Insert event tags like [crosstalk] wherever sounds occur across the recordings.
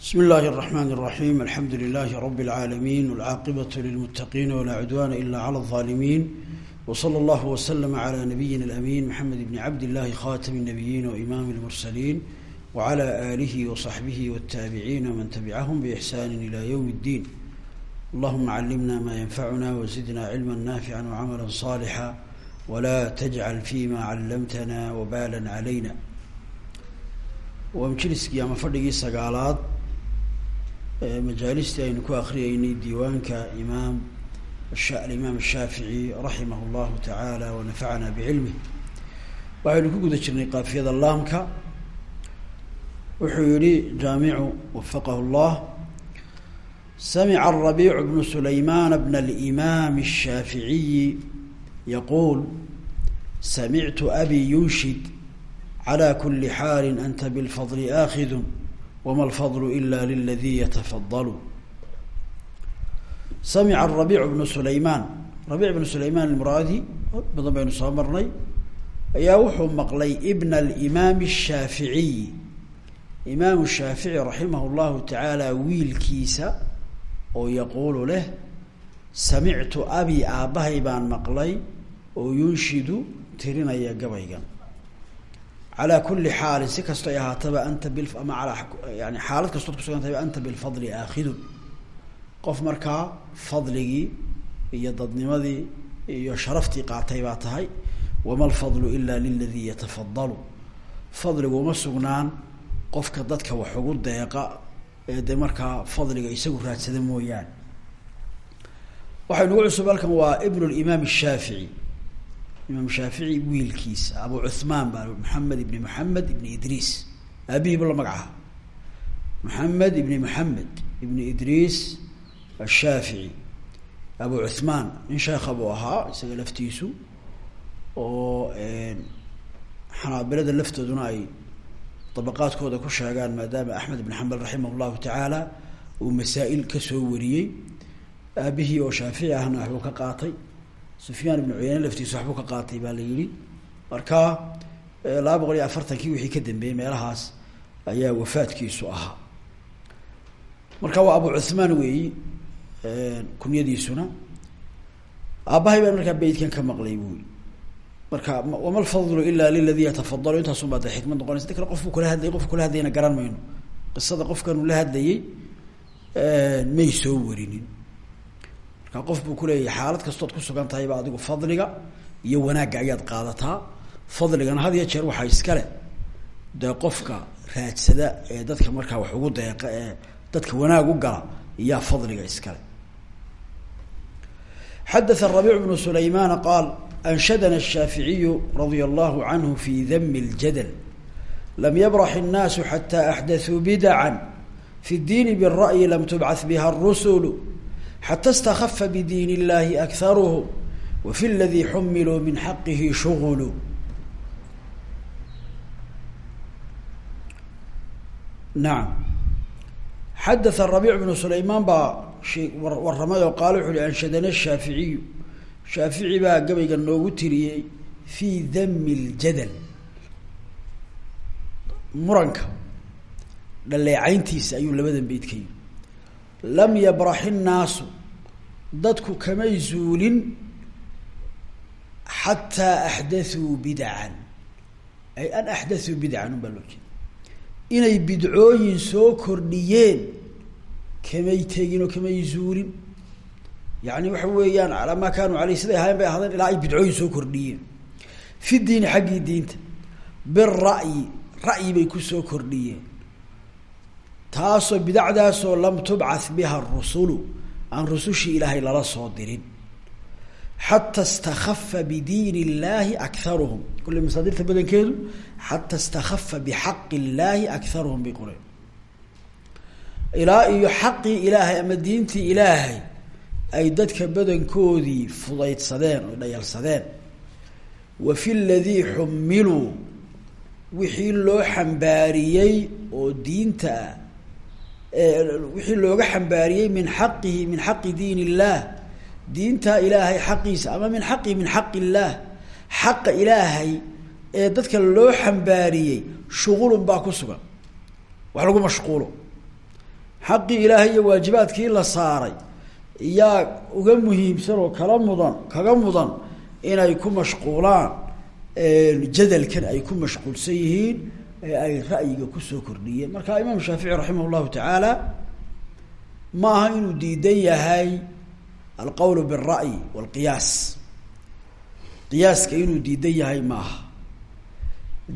بسم الله الرحمن الرحيم الحمد لله رب العالمين والعاقبة للمتقين ولا عدوان إلا على الظالمين وصلى الله وسلم على نبينا الأمين محمد بن عبد الله خاتم النبيين وإمام المرسلين وعلى آله وصحبه والتابعين ومن تبعهم بإحسان إلى يوم الدين اللهم علمنا ما ينفعنا وزدنا علما نافعا وعملا صالحا ولا تجعل فيما علمتنا وبالا علينا waa majliskii ama fadhigii sagaalaad majaalistii aynu ku akriyeynay diiwaanka imaam alimaam ashaafici raximah llahu tacaala wanafacana bicilmih waxaynu ku guda jirnay qaafiyada laamka wuxuu yihi jaamicu wafaqahu llah samica arabiicu bnu sulaymaan bna alimaam الshaaficiyi yaquul samictu abi yunshid على كل حال أنت بالفضل آخذ wma alfadlu ila liladii yatafadalu samica arabiic bnu sulaymaan rabiic bnu sulaymaan almuraadi badan baynu soo marnay ayaa wuxuu maqlay ibn alimaami ashaaficiy imaamu shaafici raximah llahu tacaala wiilkiisa oo yaquulu leh samictu abi aabbahay baan maqlay oo yunshidu tirinaya gabaygan calaa kuli xaalin si kasto ay ahaataba anta bil ama alaa yani xaalad kastood kusugantahayba anta bilfadli aakhidun qof markaa fadligii iyo dadnimadii iyo sharaftii qaatay baa tahay wama alfadlu ila liladii yatafadalu fadligu uma sugnaan qofka dadka wax ugu deeqa ee de markaa fadliga isagu raadsada mooyaane waxay nugu cusub halkan waa ibn limaam الshaafici imaam shaafici wiilkiisa abu cuhmaan baa maxamed ibni maxamed ibni idriis. Aabihiibu la magacaha maxamed ibni maxamed ibni idriis ashaafici abu cuhmaan nin sheekha buu ahaa isaga laftiisu oo xanaabilada laftooduna ay dabaqaadkooda ku sheegaan maadaama axmed ibn xambal raximah llahu tacaala uu masaa-il ka soo wariyey. Aabihii oo shaafici ahna waxbuu ka qaatay sufyaan ibnu cuyeyne laftiisa waxbuu ka qaatay baa la yihi marka laba boqol iyo afartankii wixii ka dambeeyey meelahaas ayaa wafaadkiisu ahaa. Marka waa abu cuhmaan weeyi kunyadiisuna aabbahay baan markaa beytkan ka maqlay buui marka wama lfadlu ila liladii yatafadalu intaasun baa de xikmad noqonaysa. Kale qofku kula hadlayay qofku kula hadlayna garan mayno. Qisada qofkan uu la hadlayey may soo warinin marka qof buu kuleeyahay xaalad kastood ku sugan tahayba adigu fadliga iyo wanaagga ayaad qaadataa fadligana had iyo jeer waxaa iskale dee qofka raadsada ee dadka markaa wax ugu deeqa ee dadka wanaag u gala iyaa fadliga iskale xadaث الربيع بن سليمان قال أنشدنا الشhاaفiعي رضي الله عنه في ذم الجدل لم يبرح الناس حتى أحدثوا بدعا في الدين بالرأي لم تبعث بها الرسل xata اstakafa bdiin الله akaruhu وفي ladii xumiluu من xaqihi shugulu nacam xadatha rabiic bnu sulaymaan baa shee warramay oo qaale wuxu uhi anshadana shaaficiyu shaafici baa gabayga noogu tiriyey fii dami ljadal muranka dhaleecayntiisa ayuu labadan beyd ka yiri lam yabrax dadku kamay zuulin xataa axdaثuu bidcan ay an axdaثuu bidcan un loo jeeda inay bidcooyin soo kordhiyeen kamay tegin oo kamay zuulin. Yani waxa weeyaan calaa maa kaanuu aleyh siday ahaayeen bay ahaadeen ilaa ay bidcooyin soo kordhiyeen. Fi diini xaggii diinta bira'yi ra'yi bay ku soo kordhiyeen. Taasoo bidacdaasoo lam tubcath biha rusulu aan rusushii ilaahay lala soo dirin. Xata istakafa bidiin illahi akaruhum kulle masaadirta badankeedu xata istakafa bixaqi illaahi akaruhum bay qoreen. Ilaa iyo xaqii ilaahay ama diintii ilaahay ay dadka badankoodii fudaydsadeen oo dhayalsadeen. Wa fi ladii xumiluu wixii loo xambaariyey oo diinta ah wixii looga xambaariyey min xaqihi min xaqi diin illaah diinta ilaahay xaqiisa ama min xaqihi min xaqi illaah xaqa ilaahay ee dadka loo xambaariyey shuqulun baa ku sugan. Wax lagu mashquulo. Xaqii ilaahay iyo waajibaadkii la saaray iyaa uga muhiimsan oo kala mudan kaga mudan inay ku mashquulaan jadalkan ay ku mashquulsan yihiin ee ay ra'yiga ku soo kordhiyeen. Marka imaam shaafici raximah llahu tacaala ma aha inuu diidan yahay alqowl bilra'yi walqiyaas qiyaaska inuu diidan yahay ma aha.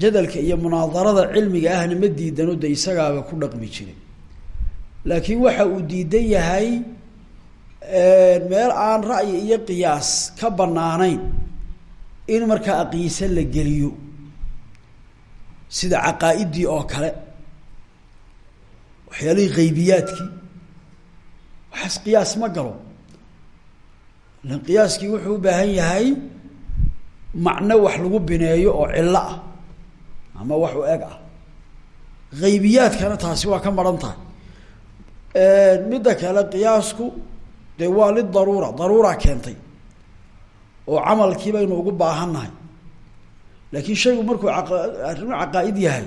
Jadalka iyo munaadarada cilmiga ahna ma diidano de isagaaba ku dhaqmi jirin. Laakiin waxa uu diidan yahay meel aan ra'yi iyo qiyaas ka banaanayn in markaa aqiise la geliyo sida caqaa-idii oo kale waxyaalihii haybiyaadkii waxaas qiyaas ma galo. Ilan qiyaaskii wuxuu u baahan yahay macno wax lagu bineeyo oo cillo ah ama wax u eg ah. Haybiyaadkana taasi waa ka maran tahay. Midda kale qiyaasku dee waa lidaruura daruura keentay oo camalkii baynu ugu baahannahay laakiin shaygu markuu arrimu caqaa-id yahay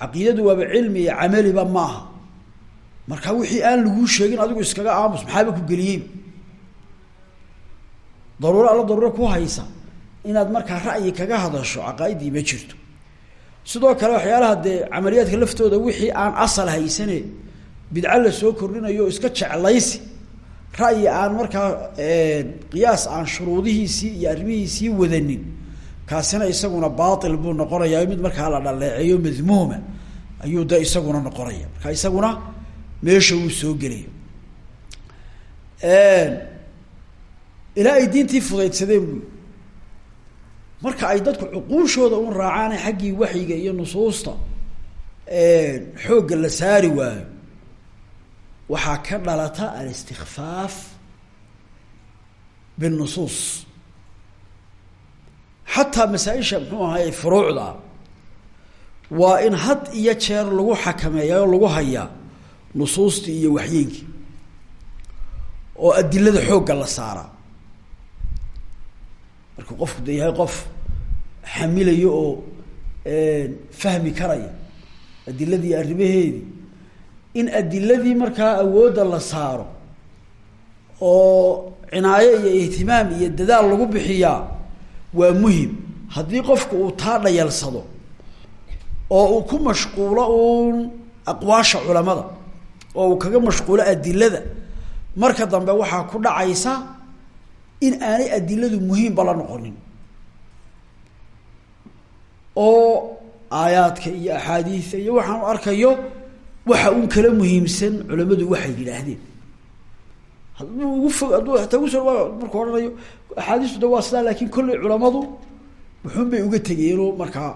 caqiidadu waaba cilmi iyo camaliba ma aha marka wixii aan laguu sheegin adigu iskaga aamus maxaaba ku geliyey daruuro alla daruuro ku haysa. Inaad markaa ra'yi kaga hadasho caqaa-iddii ma jirto. Sidoo kale waxyaalaha dee camaliyaadka laftooda wixii aan asal haysane bidco la soo kordhinayo iska jeclaysi. Ra'yi aan markaa qiyaas aan shuruudihiisii iyo arrimihiisii wadanin kaasina isaguna baatil buu noqonayaa mid markaa la dhaleeceeyo madmuuma ayuu de isaguna noqonaya marka isaguna meesha wuu soo gelaya ilaa ay diintii fudaydsadeen buy marka ay dadku cuquushooda un raacaane xaggii waxyiga iyo nusuusta xoogga la saari waayo waxaa ka dhalata alistikfaaf binusuus xataa masaa-isha muxuu ahaye furuucda waa in had iyo jeer lagu xakameeya oo lagu hayaa nusuustii iyo waxyeenkii oo adilada xoogga la saaraa markuu qofku de yahay qof xamilayo oo fahmi karaya adiladii arrimaheedii in adiladii markaa awoodda la saaro oo cinaayo iyo ihtimaam iyo dadaal lagu bixiyaa waa muhiim. Haddii qofku uu taa dhayalsado oo uu ku mashquulo uun aqwaasha culamada oo uu kaga mashquulo adilada marka dambe waxaa ku dhacaysa in aanay adiladu muhiimba la noqonin. Oo aayaadka iyo axaadiida iyo waxaan arkayo waxa un kala muhiimsan culamadu waxay yidhaahdeen hadduu ugu fog hadduu ataa ugu so markuu odhanayo axaadiistu de waa sidaa laakin kolley culamadu wuxuun bay uga tegeenoo markaa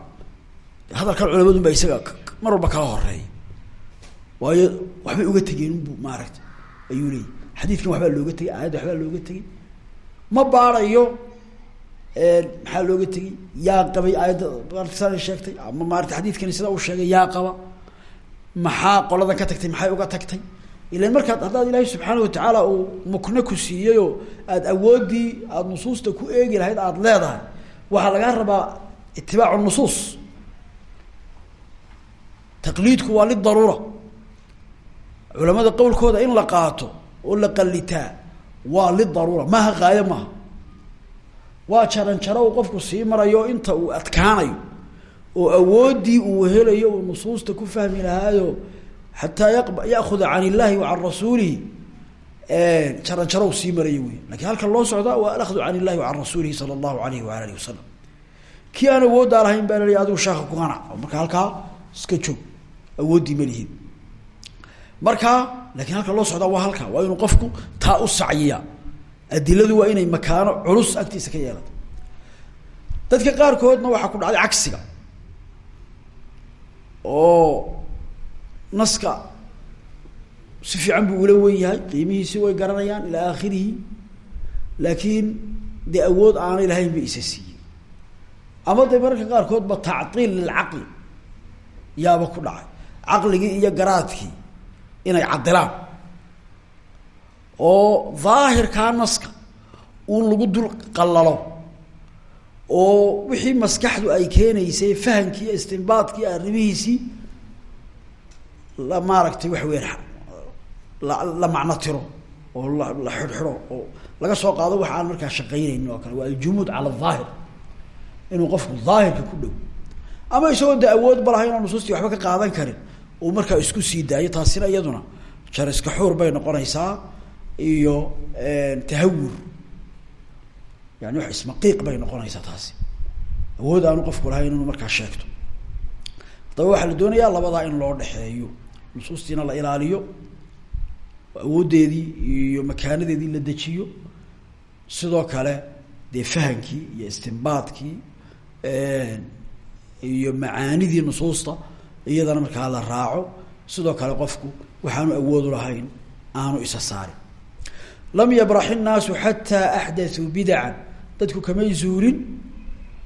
hadalkan culamadun baa isaga mar walba kala horreeya waayo waxbay uga tegeen unbu maaragta ayuu leeyay xadiidkan waxbaa looga tegey aayadda waxbaa looga tegey. Ma baarayo maxaa looga tegey? Yaa qabay aayadda sana sheegtay ama maarata xadiidkani sida uu sheegay yaa qaba. Maxaa qoladan ka tagtay? Maxay uga tagtay ilan markaad haddaad ilaahay subxaana watacaala uu mukno ku siiyeyoo aada awooddii aada nusuusta ku eegi lahayd aada leedahay waxaa lagaa rabaa itibaacu nusuus. Taqliidku waa lidaruura culamada qowlkooda in la qaato oo la qalitaa waa lidaruura maaha haayo maaha. Waa jaran jaro uu qofku sii marayo inta uu adkaanayo oo awooddii uu helayo uu nusuusta ku fahmi lahaayo xataa ya yaakuda can illaahi wa can rasuulihi jaran jaro u sii marayo wey laakiin halka loo socdaa waa alahdu can illahi wa can rasuulihi sala allahu alayhi waala alihi wasalam kii aan awooddaa lahayn baa laleeya adigu sheeka ku qanac marka halkaa iska joog awooddii ma lihin marka lakiin halka loo socdaa waa halka waa inuu qofku taa u sacyiya adiladu waa inay makaano culus agtiisa ka yeelato dadka qaarkoodna waxaa ku dhacday cagsiga oo naska si fiican buu ula wen yahay qiimihiisi way garanayaan ilaa aakhirihi. Laakiin dee awood aanay lahayn ba isa siiyey ama dee mararka qaarkoodba tactiil lilcaqli yaaba ku dhacay. Caqligii iyo garaadkii inay cadilaan oo daahirkaa naska uun lagu dul qallalo. Oo wixii maskaxdu ay keenaysay fahamkii istinbaadkii arrimihiisii la maaragtay wax weyn la la macno tiro oo la la xidhxidho oo laga soo qaado waxa aan markaa shaqaynaynin oo kale. Waa aljumuud cala ahaahir inuu qofku daahirka ku dhow. Ama isagoo de awood ba lahayn oo nusuustii waxba ka qaadan karin uu markaa isku sii daayo taasina iyaduna jariska xuur bay noqonaysaa iyo tahawur yani wax ismaqiiq bay noqonaysaa taasi. Awood aanu qofku lahayn inuu markaa sheegto. Haddaba waxaa la doonayaa labadaa in loo dhexeeyo nusuustiina la ilaaliyo awooddeedii iyo makaanadeedii la dejiyo. Sidoo kale dee fahamkii iyo istimbaadkii iyo macaanidii nusuusta iyadana markaa la raaco. Sidoo kale qofku waxaanu awoodu lahayn aanu isa saarin. Lam yabrax innaasu xataa axdaثuu bidacan dadku kamay zuulin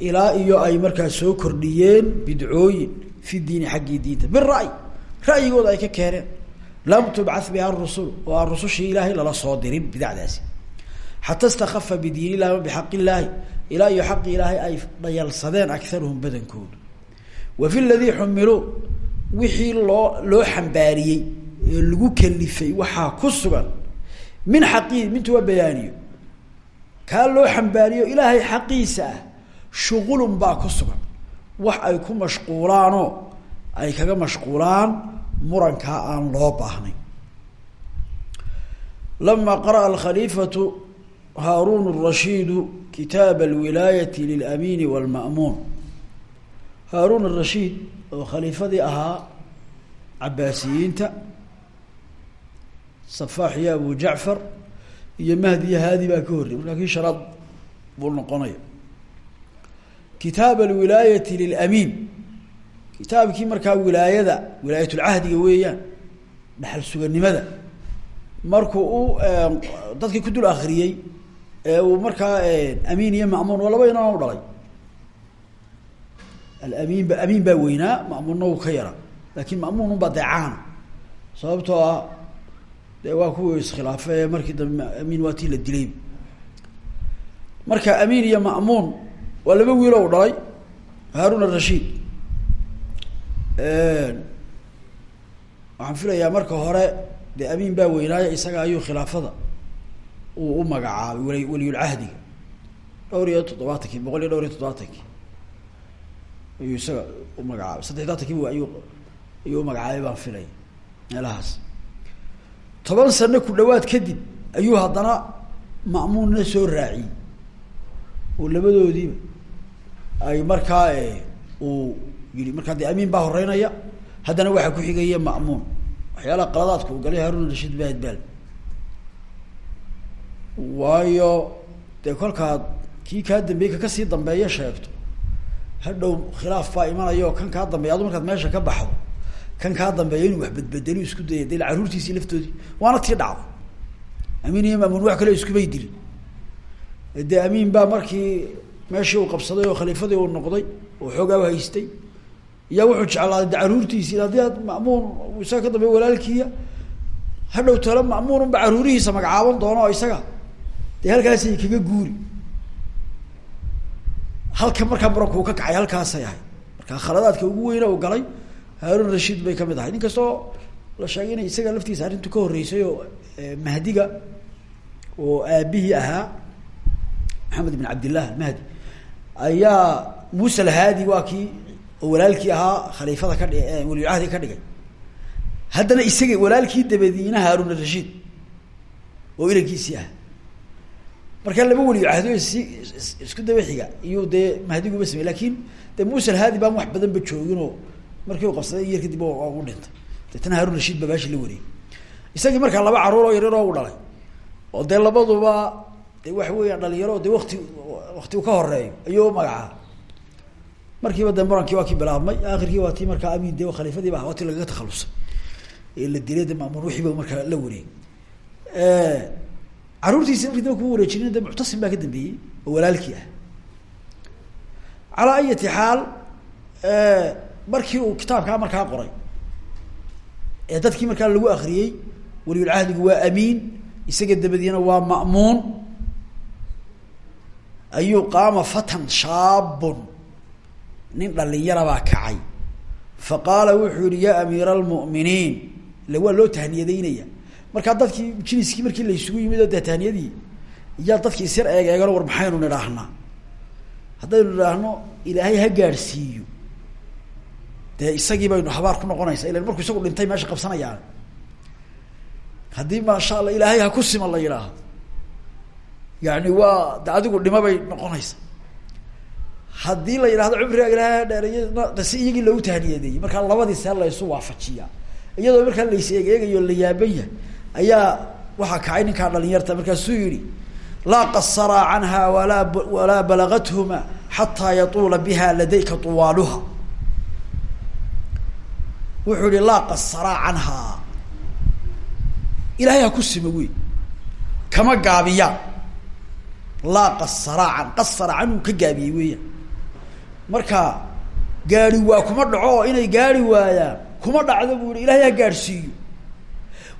ilaa iyo ay markaa soo kordhiyeen bidcooyin fi diini xaggii diinta. Bira'y ra'yigooda ay ka keeneen lam tubcah biha rusul oo aan rusushii ilaahay lala soo dirin bidacdaasi xata istakafa bidiin illahi wa bixaq illaahi ilaa iyo xaqi ilaahay ay dhayalsadeen akaruhum badankoodu wa fi ladii xumiluu wixii loo loo xambaariyey ee lagu kalifay waxaa ku sugan min xaqii mintu waa bayaaniyo kaa loo xambaariyo ilaahay xaqiisa ah shuqulun baa ku sugan. Wax ay ku mashquulaanoo ay kaga mashquulaan murankaa aan loo baahnayn lama qara'a alkhaliifatu haaruun الrashiidu kitaab alwilaayati lilamiini wاlma'muun haaruun الrashiid oo khaliifadii ahaa cabaasiyiinta safaax iyo abu jacfar iyo mahdi iyo haadi baa ka horrey markaa kii shanaad buu noqonaya kitaab alwilaayati lilamiin kitaabkii markaa wilaayada wilaayatulcahdiga weeyaan dhaxal suganimada markuu u dadkii ku dul akriyey ee uu markaa amiin iyo ma'muun waa laba inan u dhalay alamiin ba amiin baa weynaa ma'muunna uu ka yaraa laakiin ma'muun unbaa dee caana sababtoo ah dee waa kuwii iskhilaafay ee markii dambe amiin la dilay marka amiin iyo ma'muun waa laba wiilo u dhalay haarun arashiid waxaan filayaa marka hore dee amiin baa weynaayo isaga ayuu khilaafada uu u magacaabay wali waliyulcahdiga dhowr iyo toddobaatankii boqol iyo dhowr iyo toddobaatankii ayuu isaga u magacaabay. Saddexdaatankii ayuu ayuu umagacaabay baan filaya meelahaas. Toban sano ku dhawaad kadib ayuu haddana ma'muunna soo raaciyey. Oo labadoodiiba ay markaa uu yihi markaa dee amiin baa horeynaya haddana waxaa ku xigaya ma'muun. Waxyaalaha qaladaadka uu galay haarun rashiid baad baal. Waayo dee kolkaad kii kaa dambeeyey ka ka sii dambeeya sheegto. Hadhow khilaaf baa imanaya kan kaa dambeeya adu markaad meesha ka baxdo kan kaa dambeeya inuu wax bedbedelu isku daya de carruurtiisii laftoodii waana tii dhacdo. Amiin iyo maamuun wax kale iskumay dilin dee amiin baa markii meeshii uu qabsaday oo khaliifadii uu noqday oo xoogaa u haystay iyaa wuxuu jeclaaday de carruurtiisii haddii aad ma'muun isaga ka dambeeya walaalkiiya hadhow talo ma'muun ba carruurihiisa magacaaban doono oo isaga dee halkaasay kaga guuri. Halka markaa muranku ka kacay halkaasay ahay marka khaladaadka ugu weyna uu galay haarun rashiid bay ka mid ahay nin kastoo la sheegay inay isaga laftiisa arrintu ka horreysay oo mahdiga oo aabihii ahaa maxamed ibn cabdillah almahdi ayaa muuse alhaadi waa kii oo walaalkii ahaa khaliifada ka dhi waliyulcahdi ka dhigay. Haddana isaga walaalkii dabadiina haarun rashiid oo ilankiisii ah markaa laba si isku daba xiga iyuu dee mahdiguba samey laakiin dee muuse alhaadi baan wax badan ba jooginoo markii uu qabsaday iyar kadib u dhintay. Deetana haarun rashiid baa baashi la wareeyey isagii markaa laba carruur oo yaryar oo u dhalay oo dee labaduba de waxa weeyaan dhalinyaro dee wakti wakti ka horeeyo ayuu magacaa markiiba dee murankii waa kii bilaabmay akhirkii waa tii markaa amiin de khaliifadiiba waa ti lagaga takhalusay. Ee la dilay de maamuun wixiiba markaa la wareegay. Carruurtiisi markii daba kuma wareejinin de muctasim baa ka dambeeyey oo walaalkii ah. Calaa ayati xaal markii uu kitaabkaa markaa qoray ee dadkii markaa lagu akriyey waliyulcahdigu waa amiin isaga dabadiina waa ma'muun ayuu qaama fatan shaabun nin dhalinyarabaa kacay. Fa qaala wuxuu yihi yaa amiira almu'miniin ila waa loo tahniyadaynaya markaa dadkii jiliskii markii la isugu yimid oo detaaniyadii iyaa dadkii isyar eeg eegano war maxaynu nidhaahnaa haddaynu nidhaahno ilaahay ha gaadhsiiyo dee isagii baynu habaar ku noqonaysaa. Ilan markuu isagu dhintay meesha qabsanayaan haddii maasha alla ilaahay ha ku siman la yidhaaho yani waa de adigu dhima bay noqonaysa haddii la yidhahdo cumriga ilaahay ha dheereeyo si iyagii loogu tahniyadeeyey markaa labadii la isu waafajiyaa. Iyadoo markaa lays eeg eegayo la yaaban yahay ayaa waxaa kacay ninkaa dhalinyarta markaasuu yihi laa qasaraa canha walaa walaa balagathuma xataa yatuula biha ladayka tuwaaluha. Wuxuu yihi laa qasaraa canhaa ilahay ha ku sima wey kama gaabiyaan laa qasaraa can qasara canhu ka gaabiyey weeyaan marka gaari waa kuma dhaco oo inay gaari waayaan kuma dhacdo buu yihi ilahay ha gaadhsiiyo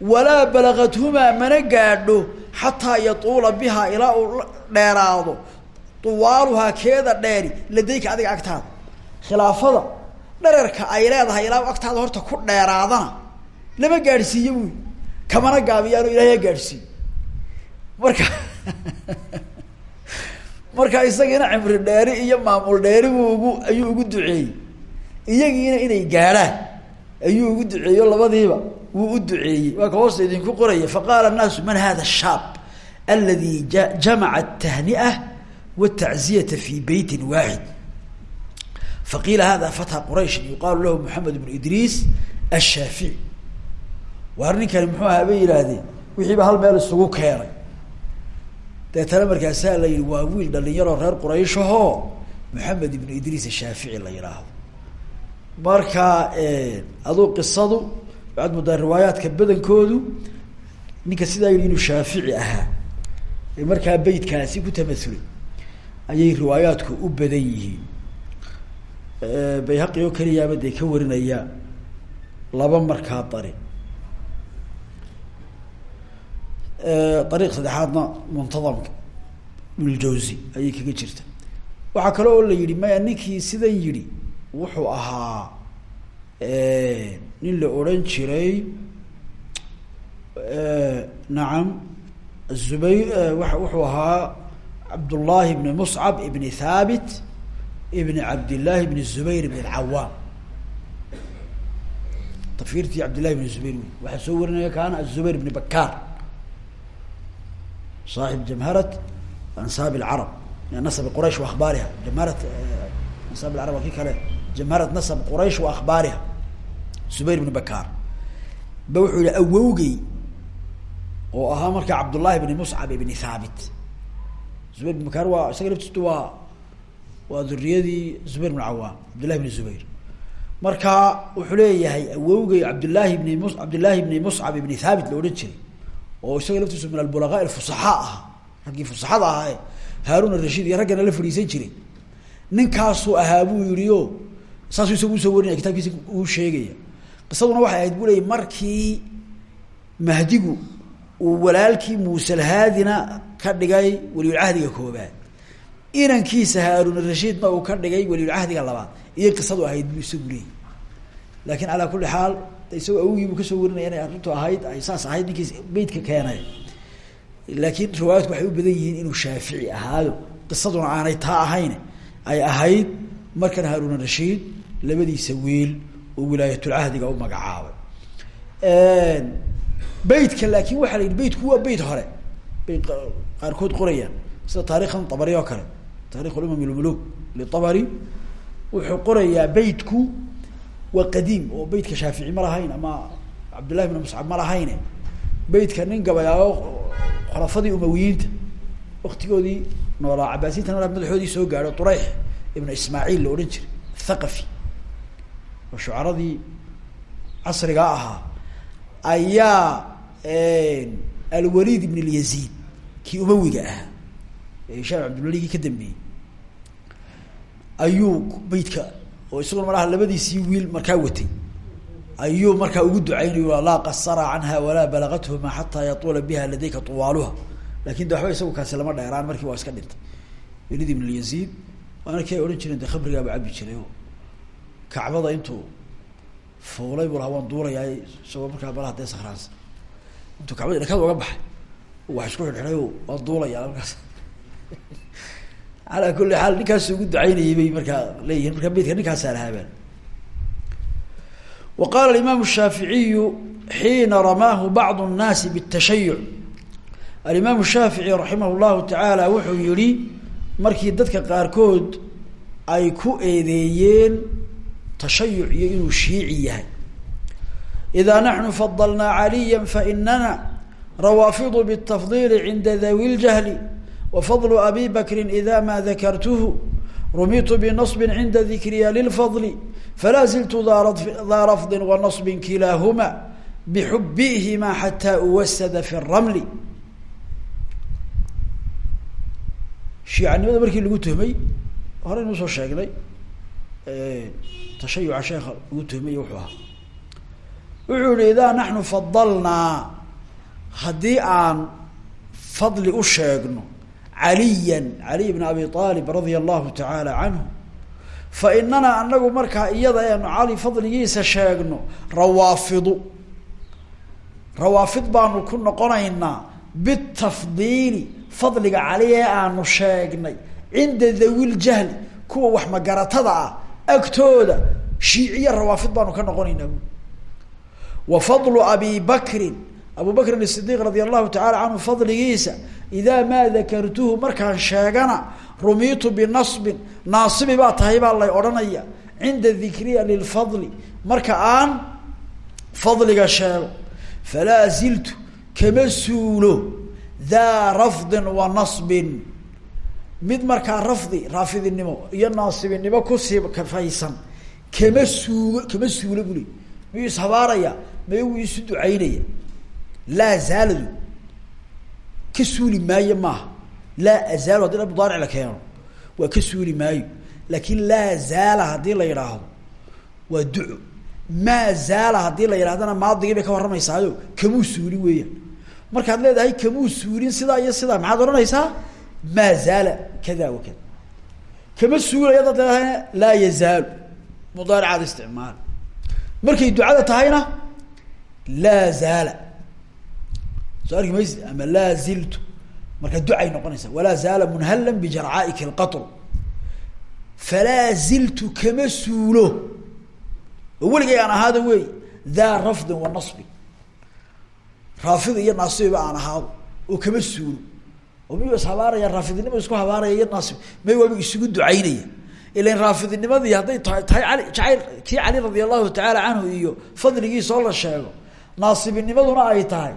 walaa balagathuma mana gaadho xataa yatuula bihaa ilaa uu dheeraado. Tuwaaluhaa keeda dheeri ladayka adiga agtaada. Khilaafada dherarka ay leedahay ilaa agtaada horta ku dheeraadana lama gaadhsiiyo buy kamana gaabiyaano ilahay ha gaadhsiiyo marka [laughs] marka isagiina cimri dheeri iyo maamul dheeri buu ugu ayuu ugu duceeyey. Iyagiina inay gaadhaan ayuu ugu duceeyo labadiiba wuu u duceeyey. Waa ka hoosta idinku qoraya. Faqaala annaasu man hada shaab aladi jamaca tahnia watacziyata fi beytin waaxid faqiila hada fatha qurayshin yuqaalu lahu maxamed bnu idriis ashaafici waar ninkani muxuu aha bay yihaahdeen wixiiba hal meel isugu keenay deetana markaasaa la yihi waa wiil dhalinyaroo reer qurayshahoo moxamed ibnu idriis ashaafici la yidhaahdo. Marka aduu qisadu waxaad moodaa riwaayaadka badankoodu ninka sidaa yihi inuu shaafici ahaa. Ee markaa beytkaasi ku tamasulay ayay riwaayaadku u badan yihiin. Bayhaqi oo keliyaaba dee ka warinaya laba markaa dari ariiq saddexaadna muntadamka ibnuljawzi ayay kaga jirta waxaa kale oo la yihi maya ninkii sidan yihi wuxuu ahaa nin la odhan jiray nacam zubay wuxuu ahaa cabdullaahi ibni muscab ibni thaabit ibni cabdillaahi ibni zubayr ibn alcawaam tafiirtii cabdillahi ibni zubayr wey waxaa soo warinaya kaana azubayr ibni bakaar صاحب جمهرة أنساب العرب يعني نسب قريش وأخبارها جمهرة أنساب العرب كي كله جمهرة نسب قريش وأخبارها زبير بن بكار بوحوا لأووجي وأها مركا عبد الله بن مصعب بن ثابت زبير بن بكار وسجل تستوى وذرية زبير بن عوام عبد الله بن الزبير مركا وحليه هي أووجي عبد الله بن مص عبد الله بن مصعب بن ثابت لو رجلي oo isaga laftiisu min albulaqa alfusaxaa ahaa raggii fusaxada ahaa haaruun arashiid iyo raggana la fadhiisan jiray. Ninkaasuu ahaa buu saasuu isagu u soo warinaya kitabkiisa uu sheegaya. Qisaduna waxay ahayd bu leey markii mahdigu uu walaalkii muuselhaadina ka dhigay weliyulcahdiga koobaad inankiisa haaruun arashiidna uu ka dhigay weliyulcahdiga labaad. Iyo qisadu ahayd buu isagu leeyay laakiin calaa kulli xaal isagoo awgiibu ka soo warinaya inay arrintu ahayd ay saas ahayd ninkii beytka keenay. Laakiin riwaayadku waxay u badan yihiin inuu shaafici ahaado. Qisaduna aanay taa ahayn ay ahayd markan haaruun rashiid labadiisa wiil oo wilaayatulcahdiga u magacaabay. Beytka laakiin waxaa la yidhi beytku waa beyt hore. Bay qaarkood qorayaan sida taarikhan abari oo kale. Taarikh lumam lmuluk liabari wuxuu qorayaa beytku waa qadiim oo beytka shaafici ma lahayn ama cabdullahi bn muscab ma lahayne beytka nin gabayaayo khulafadii umawiyiinta waktigoodii noolaa cabaasiinta noolaa madaxoodii soo gaadho tureyx ibnu ismaaciil la odhan jiray athaqafi oo shucaradii casrigaa ahaa ayaa alwaliid ibn lyaziid kii umawiga ahaa ee hishaam cabdilmaligii ka dambeeyey ayuu beytka oo isaguna malaha labadiisii wiil markaa watay. Ayuu markaa ugu ducaynayo laa qasara canha walaa balagathuma xataa yatuula biha ladayka tuwaaluha. Lakin de waxba isagu kaasi lama dheeraan markii waa iska dhintay. Walid ibn lyaziid waana kii ay odhan jireen de khamrigaaba cabi jiray o kacbada intuu fuulay buu lahaa waan duulayaa isagoo markaa malaha dee sakraansa intuu kacbadii dhakada uga baxay wax isku xidhxidhay waa duulaya halkaas alaa kuli xaal ninkaas ugu ducaynayay bay markaa leeyihin markaa beydka ninkaasaa lahaabaan wa qaala imaam الshaaficiyu xiina ramaahu bacd الnaasi bالtashayuc alimaam shaafici raximah اllahu tacaala wuxuu yihi markii dadka qaarkood ay ku eedeeyeen tashayuc iyo inuu shiici yahay إida naxnu fadalnaa caliya fainana rawaafidu bالtafdili cinda dawi اljahli wfadl abi bakri ida ma dakartuhu rumitu binaصbi cinda dikriya lilfadl falaa ziltu daa rafdi wanaصbi kilaahuma bxubihimaa xataa uwasada fi ramli. Shiicanimada markii lagu tuhmay horey nusoo sheegnay tashayuca sheeka lagu tuhmay wuxuu ahaa. Wuxuu yihi idaa naxnu fadalnaa haddii aan fadli u sheegno caliyan caliy bn abi aalib radia allahu tacaala canhu fa inanaa anagu markaa iyada eenu cali fadligiisa sheegno rawaafidu rawaafid baanu ku noqonaynaa bitafdiili fadliga cali ee aanu sheegnay cinda dawi ljahli kuwa wax magaratada ah agtooda. Shiiciya rawaafid baanu ka noqonaynaa wa fadlu abi bakrin abu bakrin isidiiq radia allahu tacala canhu fadligiisa idaa maa dakartuhu markaan sheegana rumiitu binasbin naasibi baa tahay baa lay odhanaya cinda dikriya lilfadli marka aan fadliga sheego falaa ziltu kama suulo daa rafdin wa nasbin. Mid markaa rafdi raafidinimo iyo naasibinimo ku sii kafaysan kama suugo kama suulo buli miyuu ishabaaraya may wuu isu ducaynaya laa zaaladu ka suuli maayo maaha laa azaalu haddii la mudaaric la keeno waa ka suuli maayo laakin laa zaala haddii la yidhaahdo waa duco maa zaala haddii la yidhahdana maadigii bay ka warramaysaayo kamuu suulin weeyaan markaad leedahay kamuu suulin sidaa iyo sidaa maxaad odhanaysaa maa zaala kada wa kada kama suulay adaad leedahayna laa yazaalu mudaaricaad isticmaal markay ducada tahayna laa zaala soo arki maysi ama laa ziltu. Marka ducay noqonaysaa walaa zaala munhala bijarcaaika lqatr falaa ziltu kama suulo. Oo weligay aan ahaado wey daa rafdin wa nasbin raafid iyo naasibiba aan ahaado oo kama suulo. Oo miyuu ishabaaraya raafidnimo isku habaaraya iyo naasib may waaba isugu ducaynaya. Ilan raafidnimadii hadday ta tahay ali jacayl kii cali radia allahu tacaala canhu iyo fadligiisoo la sheego naasibinimaduna ay tahay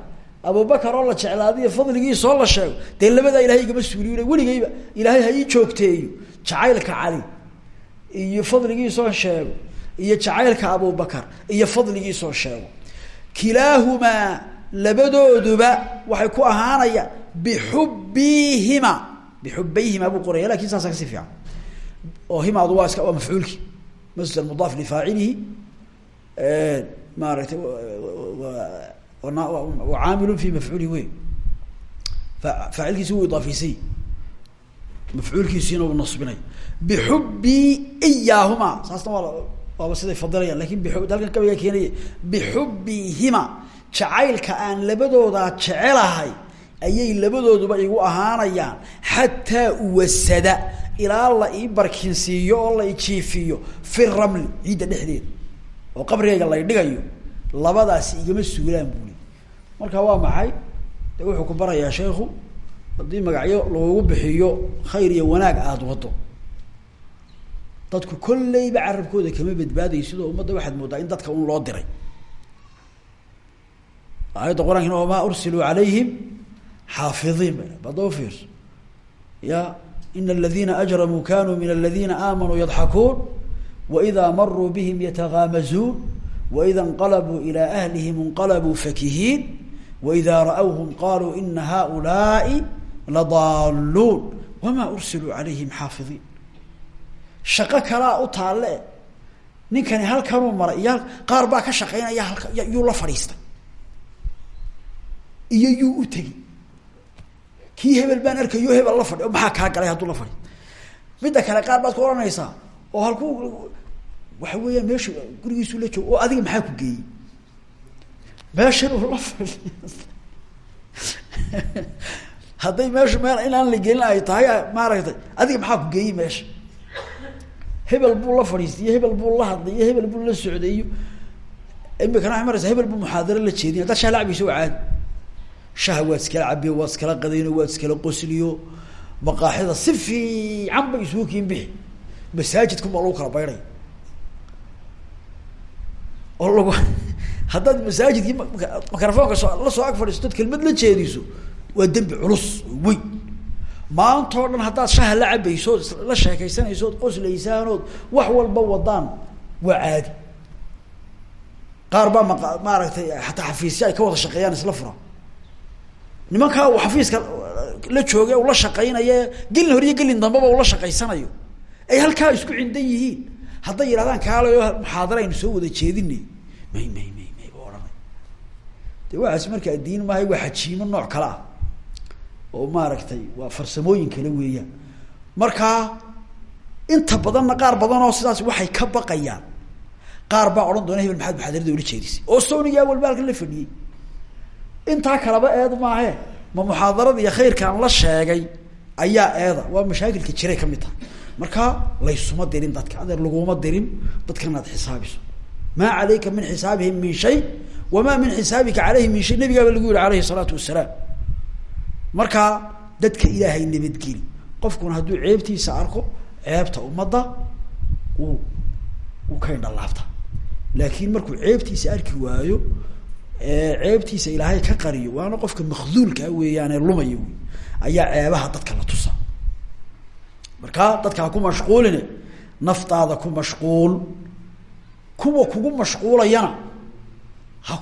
abubakar oo la jeclaadiyo fadligiisoo la sheego dee labadaa ilahay igama suuliyo weligayba ilaahay ha ii joogteeyo. Jacaylka cali iyo fadligiisoo sheego iyo jacaylka abubakar iyo fadligiisoo sheego. Kilaahumaa labadooduba waxay ku ahaanayaan bixubbihima bixubayhima buu qoraya laakiin saasa kasi fiican. Oo himaadu waa iska mafcuulki. Masdar mudaaf lifaacilihi maaragtay caamilu fi mafcuulihi wey faacilkiisi wuu idaafeysay mafcuulkiisiina uu nasbinay. Bixubbii iyaahuma saasna waa waaba siday fadilayaan laakiin bi halkan kabiga keenaya bixubbihima jacaylka aan labadoodaa jecelahay ayay labadooduba igu ahaanayaan. Xataa uwasada. Ilaa la ii barkinsiiyo oo la ijiifiyo fi ramli ciidda dhexdeeda. Oo qabrigayga lay dhigayo. Labadaasi igama suulaan buuli marka waa maxay? De wuxuu ku barayaa sheekhu haddii magacyo lagugu bixiyo khayr iyo wanaag aada wado dadku kolleyba carabkooda kama badbaadayo sidoo ummadda waxaad moodaa in dadka un loo diray. Aayadda qur'aankina wamaa ursiluu calayhim xaafidiin ba badaba fiirso. Ya ina aladina ajramuu kanuu min aladina aamanuu yadxakuun waida maruu bihim yatagaamazuun waida inqalabuu ilaa ahlihim inqalabuu fakihiin waida ra'whum qaluu ina haulaai ladaaluun wamaa ursiluu calayhim xaafidiin shaqo kalaa u taalle ninkani halkanuu maray iyo qaar baa ka shaqeynaya halka yuu la fadhiistay iyo yuu u tegi kii hebel baan arkayo hebel la fadhi maxaa kaa galay hadduu la fadhi midda kale qaar baad ku odhanaysaa oo halkuu waxa weeyaan meeshu gurigiisu la joogo oo adiga maxaa ku geeyey meeshan uu la fadhi hadday meeshu meel inaan la gelin ay tahay maaragtay adiga maxaa ku geeyey meesha? Hebel buu la fadhiistay hebel buu la hadlay hebel buu la socday imikana waxay maraysaa hebel buu muxaadaro la jeedin haddaad shaha la cabayso waa caadi shaha waad iskala cabiyo waad iskala qadayno waad iskala qosliyo. Maqaaxida si fiican bay isugu kiin bixi. Masaajidku ma lagu kala baydhay. Oo lagu haddaad masaajidkii microfonka soo la soo ag fadhiistood kelmad la jeediso waa dembi culus weyn. Maantao dhan haddaad shaha la cabayso ood la sheekaysanayso ood qoslaysaan ood wax walba wadaan waa caadi. Qaar baa maqa maaragtay hataa xafiisya ay ka wada shaqeeyaan isla fura. Nimankaa uu xafiiska la jooge ula shaqaynaye gelin hor iyo gelin dambaba ula shaqaysanayo. Ay halkaa isku cindan yihiin. Hadday yidhahdaan kaalayo muxaadara aynu soo wada jeedinay. May may may may ba odhanay de waxaas markaa diin maahay waa xajiimo nooc kale ah. Oo maaragtay waa farsamooyin kale weeyaan. Markaa inta badanna qaar badan oo sidaas waxay ka baqayaan. Qaar baa odhan doona hebel maxaad muxaadarada ula jeedisay oo sawnigaa walba halkan la fadhiyey. Intaa kalaba eed maahe ma muxaadarada iyo khayrkaan la sheegay ayaa eeda. Waa mashaakilka jiray ka mid tahay marka laysuma dirin dadka. Adeer laguma dirin dadkan aad xisaabiso. Maa calayka min xisaabihim min shay wamaa min xisaabika caleyhi min shay nabigaaba lagu yihi alayhi salaatu wasalaam markaa dadka ilaahay nabadgeli qofkuna hadduu ceebtiisa arko ceebta ummadda uu uu ka indhalaabta laakiin markuu ceebtiisa arki waayo ceebtiisa ilaahay ka qariyo waana qofka makduulkaa weeyaane lumaya wey ayaa ceebaha dadka la tusa markaa dadka ha ku mashquuline naftaada ku mashquul kuwa kugu mashquulayana ha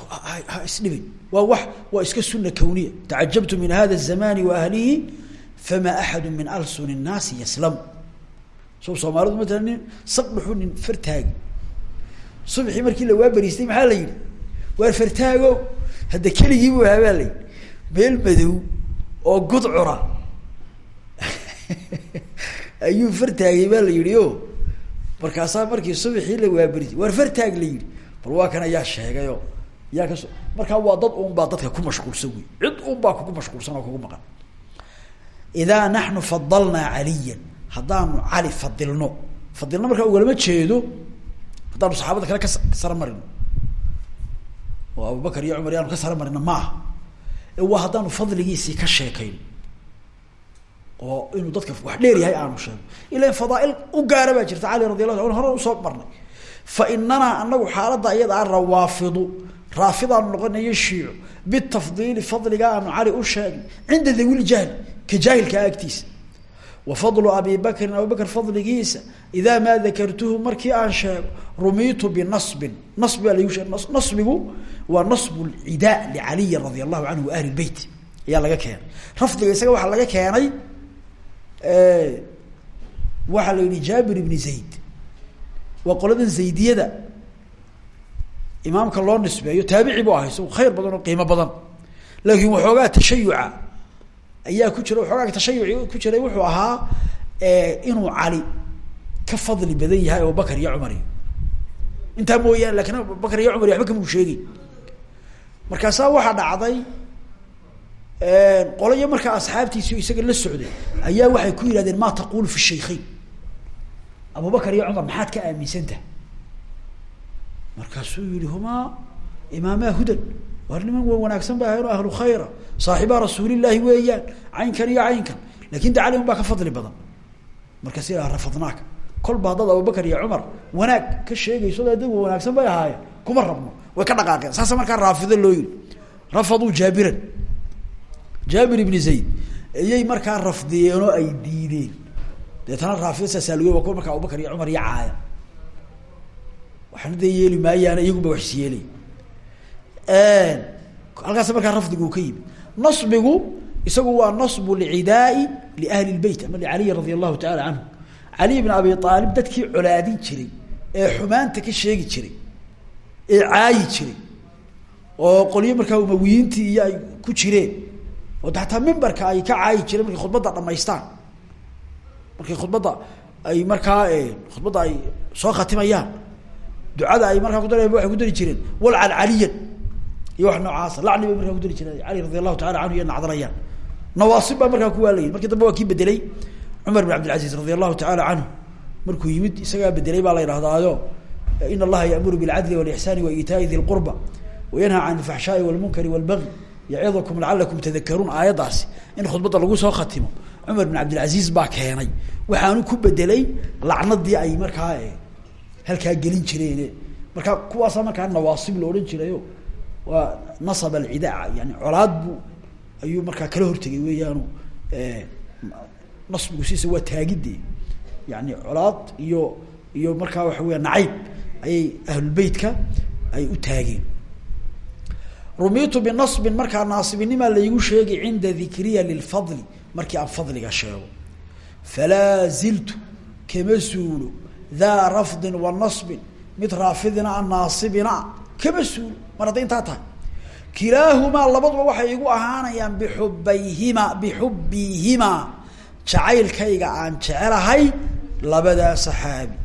ha isdhibin waa wax waa iska suna kawniya tacajabtu min hada الzamani wa ahlihi fama axadu min alsun الnaasi yaslam so soomaalidu matala nin sabdhaxu nin fartaagi subxii markii la waaberiistay maxaa la yidhi waar fartaago hadda keligii bu ahaa baa la yidhi meel madow oo gudcura [laughs] ayuu fartaagay baa la yidhi o markaasaa markii subaxii la waaberisay waar fartaag la yidhi bal waa kan ayaa sheegayo yaa kaso markaa waa dad un baa dadka ku mashquulsan wey cid un baa kugu mashquulsan oo kugu maqan. Idaa naxnu fadalnaa caliyan haddaanu cali fadilno fadilno markaa ugalama jeedo haddaanu saxaabada kale ka sara marino. Oo abubakar iyo cumar yaanu ka sara marino maaha ee waa haddaanu ka sheekayno oo inuu dadka wax dheer yahay aanu sheego ila fadaail u gaara jirta cali radi allahu an hore marnay. Fa inanaa anagu xaaladda rawaafidu raafidaanu noqonayo shiico bitafdiili fadliga aanu cali u sheegnay cinda dawil jahli ka jaahilkaa agtiisa wa fadlu abi bakrin abubakr fadligiisa idaa maa dakartuhu markii aan sheego rumiitu binasbin. Nasbi baa nasbigu waa nasbu lcidaa licaliyin radia allahu canhu wa ahli beyt ayaa laga keenay. Rafdiga isaga waxaa laga keenay waxaa la yihi jaabir ibni zayd. Waa qoladan zaydiyada imaamka loo nisbeeyo taabici bu ahay isagu khayr badan oo qiimo badan. Laakiin waxoogaa tashayuca. Ayaa ku jira waxoogaa tashayuci ku jiray wuxuu ahaa inuu cali ka fadli badan yahay abubakar iyo cumar. Intaa mooyaane laakiin abubakar iyo cumar iyo waxba kamau sheegay markaasaa waxaa dhacday qolayo markaa asxaabtiisii isaga la socday ayaa waxay ku yidhahdeen ma taqulu fi shaykhayn abubakar iyo cumar maxaad ka aaminsantaha markaasuu yihi humaa imaamaa hudan war niman wa wanaagsan ba ahayn o ahlu khayra saaxiba rasuulillaahi weeyaan caynkan iyo caynkan. Lakin de cali un baa ka fadli badan. Markaas ila rafadnaaka. Kolba haddaad abubakar iyo cumar wanaag ka sheegayso dad wa wanaagsan bay ahaayeen. Kuma rabno way ka dhaqaaqeen. Saasa markaa raafido loo yihi rafaduu jaabiran. Jaabir ibni zayd ayay markaa rafdiyeen ay diideen. Deetana raafida saasaa lagu wa markaa abubakar iyo cumar iyo caaya waxna dee yeeli maayaana iyagunba wax is yeelay. Halkaas markaa rafdigu ka yimi nasbigu isagu waa nasbu lcidaai liahli lbeyt ama licaliyi radi allahu taala canhu caliy bn abi aalib dadkii colaadin jiray ee xumaanta ka sheegi jiray ee caayi jiray oo qolyo markaa umawiyiintii iyo ay ku jireen. Oo hataa mimbarka ay ka caayi jireen markay khudbadda dhamaystaan. Markay khudbadda ay markaa khudbadda ay soo khatimayaan ducada ay markaa kudar waxay ku dari jireen walcal caliyan iyo wax noocaasa lacni markaa ku diri jireen cali radi tacala canhu iyo nacdalayaan nawaasib baa markaa kuwaalayin markii dambe waa bedelay cumar bin cabdilcaziz radi allahu tacaala canhu markuu yimid isagaa bedelay baa la yidhahdaayo in allaha yaamuru bilcadli walixsaani wa iitaai di lqurba wayanha can alfaxshaai walmunkari walbagi yacidukum lacalakum tadakaruun aayaddaasi in khudbadda lagu soo khatimo cumar bin cabdilcaziz baa keenay. Waxaanu ku bedelay lacnadii ay markaa halkaa gelin jireen markaa kuwaasa markaa nawaasib la odhan jirayo waa nasab alcidaa yani colaad bu ayuu markaa kala hortegay weeyaanu nasbigu siisa waa taagide yani colaad iyo iyo markaa waxa weya nacayb ayay ahlulbeytka ay u taageen. Rumitu binasbin markaa naasibinimaa laygu sheegi cinda dikriya lilfadli markii aan fadliga sheego. Falaa ziltu kama suulo daa rafdin wa nasbin mid raafidina a naasibina kama suulo mar hadday intaa tahay kilaahumaa labaduba waxay igu ahaanayaan bixubayhimaa bixubbihimaa jacaylkayga aan jecelahay labadaa saxaabi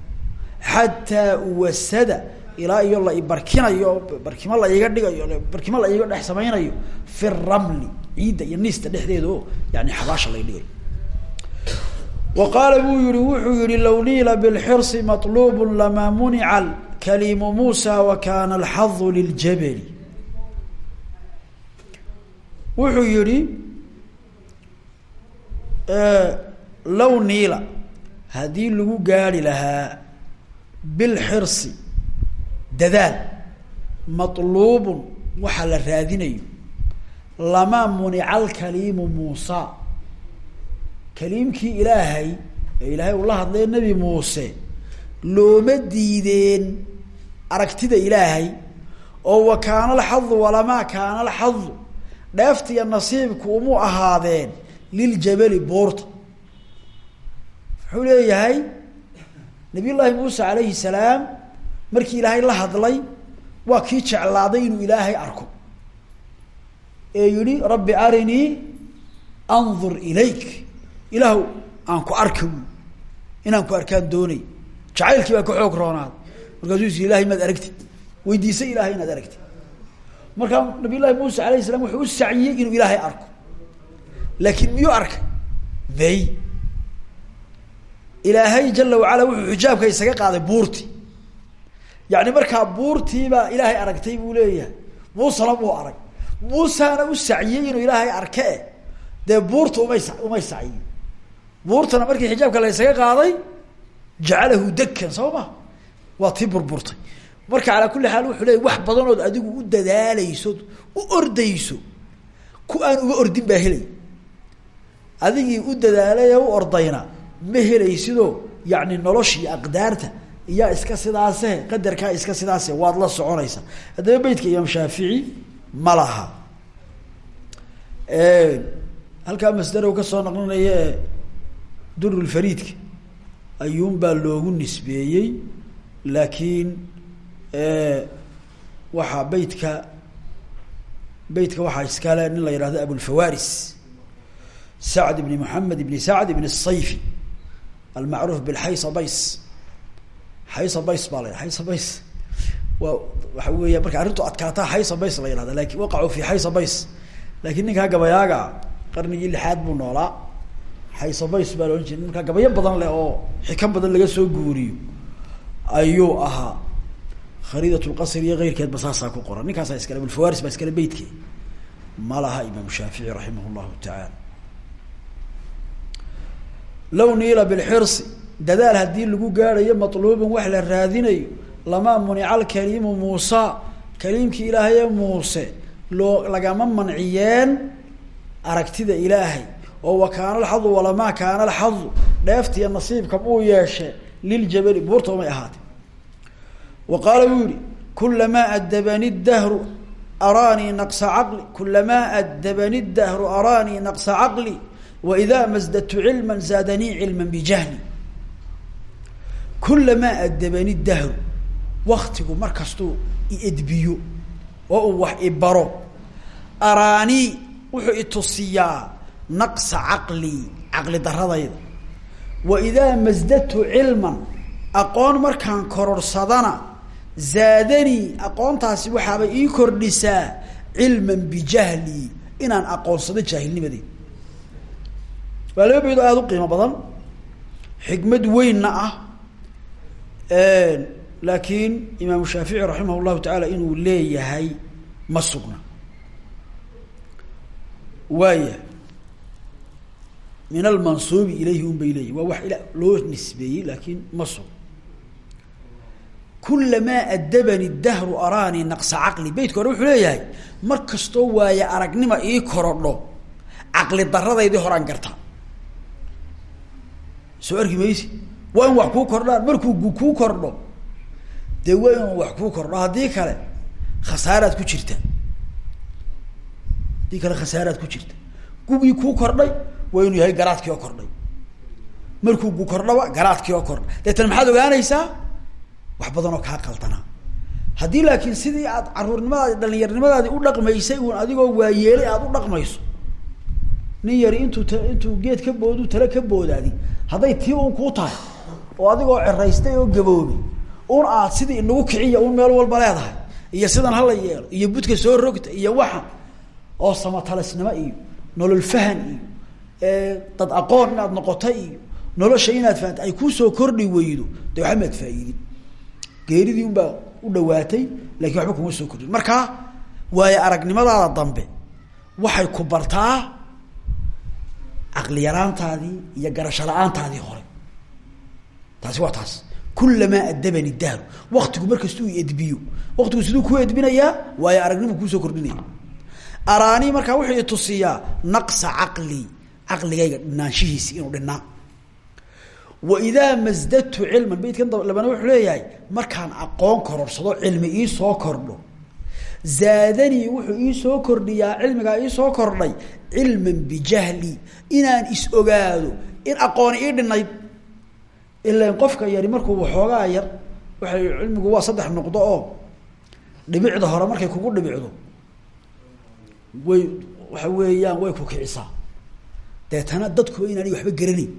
xataa uwasada ilaa iyo la ibarkinayo barkimo la iga dhigayo barkimo la iga dhex samaynayo fi ramli ciidda iyo niista dhexdeeda yani xabaasha lay dhigayo wa qaala buu yihi wuxuu yihi low niila bilxirsi maطluub lamaa munica kalimu muusa wa kana alxadu liljabali. Wuxuu yihi low niila haddii lagu gaari lahaa bilxirsi dadaal maطluubun waxa la raadinayo lamaa munica alkaliimu muusa kaliimkii ilaahay ee ilaahay uu la hadlay nebi muuse looma diideen aragtida ilaahay oo wa kaana alxadu walamaa kaana alxadu dheeftiya nasiibku umu ahaadeen liljabali buurta wuxuu leeyahay nabiy llaahi muuse alayhi salaam markii ilaahay la hadlay waa kii jeclaaday inuu ilaahay arko. Ee yihi rabbi arinii andur ilayk ilaahu aan ku arka wy inaan ku arkaan doonay. Jacaylkii baa ka xoog roonaaday markaasuu is ilahay maad aragtid. Weydiisay ilahay inaad aragtid. Markaa nabiy llahi muuse alayh salam wuxuu u saciyey inuu ilaahay arko. Laakiin miyuu arkay? May ilaahay jala wacala wuxuu xijaabka isaga qaaday buurti yani markaa buurtiibaa ilaahay aragtay buu leeyahay. Muusena buu arag muusana u saciyey inuu ilaahay arke e dee buurta umay umay saciyin buurtana markii xijaabka la ysaga qaaday jacalahu dekan soo ma? Waa tii burburtay. Marka calaa kulli xaal wuxuu leeyay wax badanood adigu u dadaaleyso u ordayso ku aan uga ordin baa helay. Adigii u dadaalay ee u ordayna ma helaysidoo yani noloshii aqdaarta iyaa iska sidaase qadarkaa iska sidaase waad la soconaysaa. Haddaba beytka imaam shaafici ma laha. Halkaa masdarow ka soo naqlinaya ee durulfariidka ayuunbaa loogu nisbeeyey laakiin waxaa beytka beytka waxaa iskale nin la yihahdo abulfawaris sacd ibni moxamed ibni sacd ibn الsayfi almacruuf bilxaysa bays xaysa bays baa la yidhaha xaysa bays waa waxa weeya marka arrintu adkaataa xaysa bays la yihahda laakiin waqacuu fi xaysa bays laakiin ninkaa gabayaaga qarnigii lixaad buu noolaa xaysa bays baa laohan jira markaa gabayo badan leh oo xikan badan laga soo guuriyo ayuu ahaa khariidat lqasr iyo keyrkeedba saasaa ku qoran. Ninkaasaa iskale abulfawaris baa iskale beytke ma laha imaam shaafici raximah llahu tacaala low niila bilxirsi dadaal haddii lagu gaadhayo matluubin wax la raadinayo lamaa munica alkaliimu muusa kaliimkii ilaahaye muuse loo lagama manciyeen aragtida ilaahay oo wa kaana alxadu walamaa kaana alxadu. Dheeftiiyo nasiibka uu yeeshe liljabali buurta umay ahaatee. Wa qaala wuu yihi kulamaa addabani dahru araanii naqsa caqli. Kulamaa addabani dahru araanii naqsa caqli. Waida masdadtu cilma zaadanii cilma bijahli. Kulamaa addabani dahru waktigu mar kastuu iedbiyo oo uu wax ibaro araanii wuxuu itusiyaa naqsa caqlii caqli daradayda wa idaa masdadtu cilman aqoon markaan kororhsadana zaadanii aqoontaasi waxaabay ii kordhisaa cilman bijahli inaan aqoonsado jaahilnimadeed waa laba bayd oo aada u qiimo badan xikmad weynna ah laakiin imaamu shaafici raximah llahu tacaala inuu leeyahay ma sugna. Waaya min almansuubi ilayhi un bay leeyihiin waa wax loo nisbeeyey laakiin ma sugna kulamaa adabani dahru araanii naqsa caqli beytka hore wuxuu leeyahay mar kastoo waaye aragnima ii korodho caqli daradaydii horaan garta soo arki maysi waa in wax kuu kordhaan markuu kuu kordho dee waa inuu wax kuu kordho haddii kale khasaaraad ku jirta haddii kale khasaaraad ku jirta gugii kuu kordhay waa inuu yahay garaadkii oo kordhay. Markuu gu kordhaba garaadkii oo kordhay. Deetana maxaad ogaanaysaa? Wax badan oo kaa qaldanaa. Haddii laakiin sidii aad caruurnimadaadi dhalinyarnimadaadi u dhaqmaysay uun adigoo waayeelay aada u dhaqmayso nin yari intuu intuu geed ka boodu tale ka boodaadi hadday tii un kuu tahay oo adigoo ceraystay oo gaboobay un aad sidii inagu kiciya un meel walba leedahay iyo sidan hala yeelo iyo budka soo rogta iyo waxa oo samatalisnimo iyo nolol fahan iyo dad aqoon inaad noqotay iyo nolosha inaad fahamta ay ku soo kordhi weydo. Dee waxba maad geeridii un baa u dhawaatay laakiin waxba kuma soo kordhin. Markaa waayo aragnimadaada dambe waxay ku bartaa caqli yaraantaadii iyo garasho la'aantaadii hore. Taasi waa taas. Kulamaa adabani dahru. Waktigu markasta uu edbiyo. Waktigu siduu ku edbinayaa waayo aragnimu kuusoo kordhinaya. Araanii markaa wuxuu itusiyaa naqsa caqli caqligayga dhinaanshihiisi inuu dhinaa wa idaa masdadtu cilman beydkan labana wuxuu leeyahay markaan aqoon kororsado cilmi iisoo kordho. Zaadanii wuxuu iisoo kordhiyaa cilmigaa iisoo kordhay cilman bijahli inaan is ogaado in aqooni ii dhinayd. Ilan qofka yari markuu waxoogaa yar waxay cilmigu waa saddex noqdo oo dhibicda hore markay kugu dhibicdo way waxa weeyaan way ku kicisaa deetana dadku inaanay waxba garanayn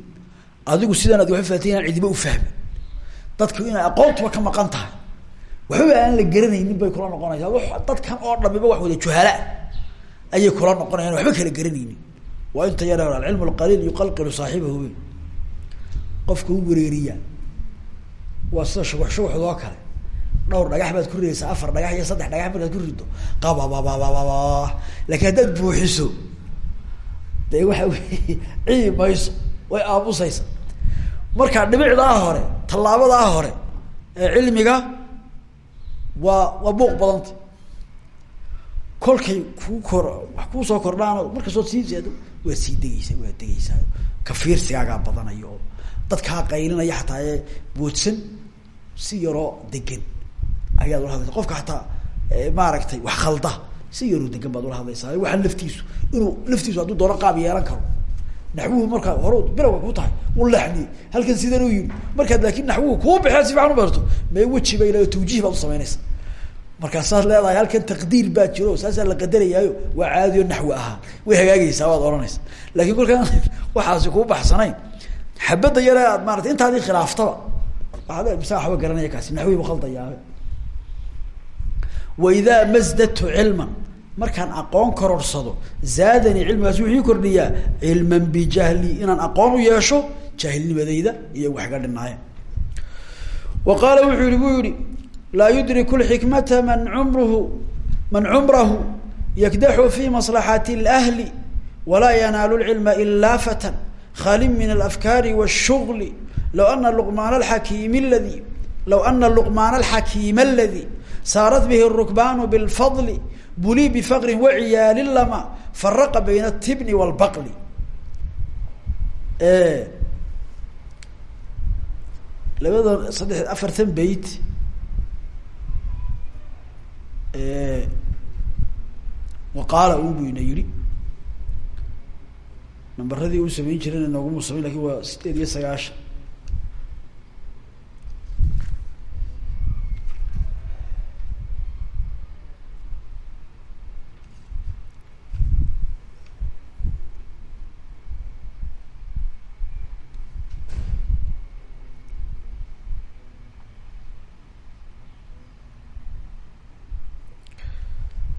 adigu sidaan ad waxba fahatay inaan cidiba ufahmi dadku inay aqoontuba ka maqan tahay. Waxbaba aan la garanaynin bay kula noqonaysaa. W dadkan oo dhamiba wax wada juhala. Ayay kula noqonayaan waxba kala garanaynin waa inta yar alcilmu lqaliil yuqalqilu saaxibahu. Qofka u wareeriya waa sida shubax shubaxd oo kale. Dhowr dhagax baad ku ridaysaa afar dhagax iyo saddex dhagax markaad ku rido qabababababa laakiin haddaad buuxiso dee waxa wey cii way aamusaysa marka dhibicdaa hore tallaabadaa hore ee cilmiga waa waa buuq badanta kolkay kuu kor wax kuusoo kordhaano markastood sii seedo waa sii degeysaa waa degeysaa kafiirsigaagaa badanayo oo dadkaa qaylinaya xataa ee boodsan si yaroo degan ayaad ula hadlaysa qofka hataa maaragtay wax khalda si yaroo degan baad ula hadlaysaa. Waxaa laftiisu inuu laftiisu hadduu doono qaab yeelan karo. Naxwuhu markaa hore bilowga ku tahay u leexniyey halkan sidan u yimi markaad laakin naxwuhu kuu baxee si fiican u barto mee weji bay le tawjiih baad usamaynaysa markaasaad leedahay halkan taqdiir baa jiro saasaa la qadarayaayo waa caadiyo naxwi ahaa. Way hagaagaysaa waad ohanaysa laakiin kolkaan [laughs] waxaasi kuu baxsanayn xabadda yare aad intaadii khilaaftaba waaad misa waxba kaasi naxwihiibu khaldayaabe wa idaa masdadtu cilman markaan aqoon kororsado zaadanii cilmigaas wuxuu kordhiyaa cilman bijahli inaan aqoon u yeesho jaahilnimadayda iyo waxga dhinaaya wa qaala wuxuu yihi buu yihi laa yudriku man cumruhu man cumrahu yakdaxu fi maslaxati اlahli walaa yanaalu lcilma ilaa fatan khalin min alafkaari wاshugli law ana luqmaan alxakiim aladi law ana luqmaan alxakiima aladi saarat bihi rukbaanu bifadli buli bifaqrin waciyaali lama faraqa bayna tibni walbaqli. Labada saddex afartan beyt. Waqaala ubuyna yiri nambaradii uu samayn jirayna noogumu samayn laakiin waa sideed iyo sagaashan.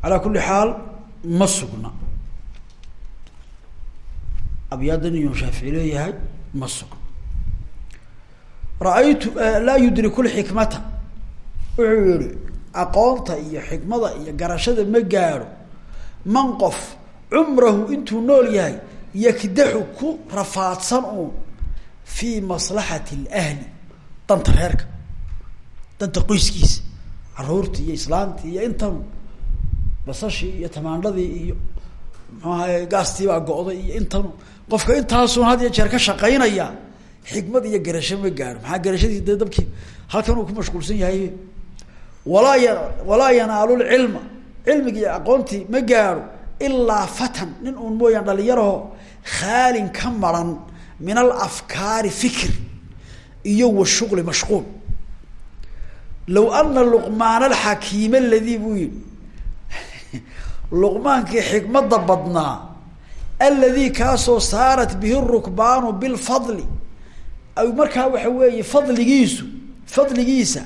Alaa kuli xaal ma sugna. Abyaaddan imaam shaafici leeyahay ma sugna. Ra'aytu laa yudriku wuxuu yihi aqoonta iyo xikmada iyo garashada ma gaadho. Man qof cumrahu intuu nool yahay yakdaxu ku rafaadsan uun fii maslaxati اlahli danta reerka danta qoyskiisa caruurtii iyo islaantii iyo intan basashii iyo tamaandhadii iyo muxuu ahaye gaastiibaa go'day iyo intan qofka intaasun had iyo jeer ka shaqaynaya xikmad iyo garasho ma gaadho. Maxaa garashadii dee dabkii halkan uu ku mashquulsan yahay. Walaa ya walaa yanaalu lcilma cilmigi iyo aqoontii ma gaadho ilaa fatan. Nin uun mooyaan dhalinyaraho khaalin ka maran min alafkaari fikir iyo washuqli mashquul. Low ana luqmaan alxakiim aladii buu yihi luqmaankii xikmada badnaa aladii kaasoo saarat bihi rukbaanu bilfadli. Ay markaa waxa weeye fadligiisu fadligiisa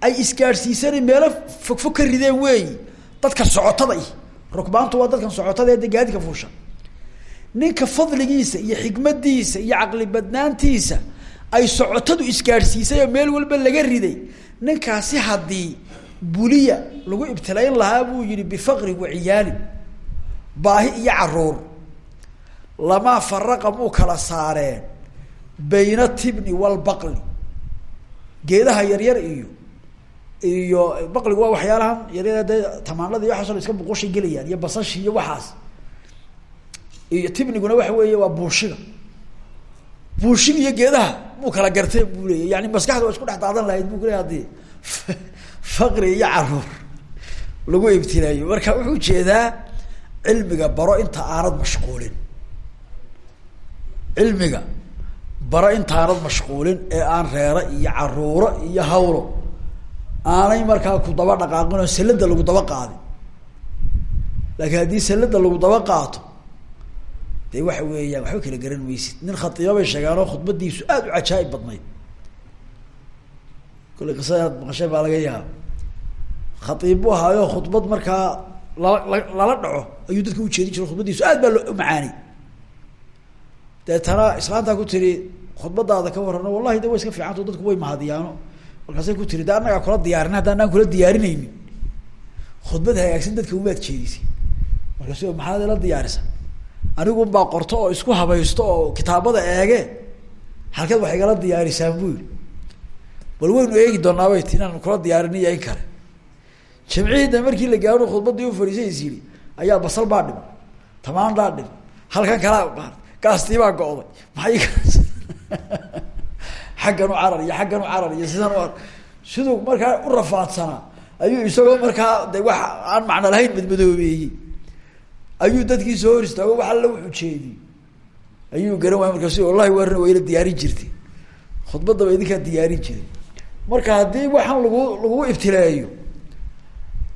ay isgaadhsiisana meelo fogfog ka rideen weeyi. Dadka socotada i rukbaantu waa dadkan socotada ee de gaadidka fuusha. Ninka fadligiisa iyo xikmadiisa iyo caqli badnaantiisa ay socotadu isgaadhsiisay oo meel walba laga riday. Ninkaasi haddii buliya lagu ibtilayn lahaa buu yihi bifaqri waciyaalin baahi iyo carruur. Lamaa faraqa muu kala saareen bayna tibni walbaqli geedaha yaryar iyo iyo baqligu waa waxyaalahan yaryar dee tamaanada iyo waxaaso iska boqoshay gelayaan iyo basashi iyo waxaas. Iyo tibniguna waxa weeye waa buushiga buushiga iyo geedaha muu kala gartee buu leeya yani maskaxda waa isku dhex daadan lahayd bu kuleya haddii faqri iyo carruur lagu ibtilaayo marka wuxuu jeedaa cilmiga baro inta aanad mashquulin. Cilmiga baro intaanad mashquulin ee aan reero iyo caruuro iyo hawlo aanay markaa ku daba dhaqaaqin oo salada lagu daba qaadin. Laakiin haddii salada lagu daba qaato dee waxa weeyaan waxba kala garan maysid nin khatiiba bay sheegaanoo khudbadiisu aada u cajaa'ib badnayd kullay qisada maqashay baa laga yaaba khatiib bu ahaayo khudbad markaa lala lala dhaco ayuu dadka ujeedin jiro khudbadiisu. Aad baa loo macaanay deetana islaantaa ku tiri khudbadaada ka warrano wallahi de way iska fiicanto dadku way mahadiyaano markaasay ku tiri de annagaa kula diyaarin hadda anaan kula diyaarinaynin. Khudbad hagaagsan dadka umaad jeedisay. Markaasu maxaad ila diyaarisa? Anigun baa qorto oo isku habaysto oo kitaabada eege halkeed wax igala diyaarisaan bu yihi bal waynu eegi doonaabay ti inaan kula diyaariniyo in kale. Jamcihida markii la gaaro khudbadii u fadhiisay is yidhi ayaa basal baa dhim tamaandhaa dhim halkan kalaa gaastii baa go'day maxay [laughs] xaggan u carar iyo xaggan u carar iyo sidan u siduu markaa u rafaadsanaa ayuu isagoo markaa de wax aan macno lahayn madmadoobeeyey. Ayuu dadkii soo hor istaago wax alla wuxuu jeediyey. Ayuu garan waaya markaas wallahi warna wayla diyaarin jirtay. Khudbadaba idinkaa diyaarin jiray marka haddii waxaan lagu lagu ibtileeyo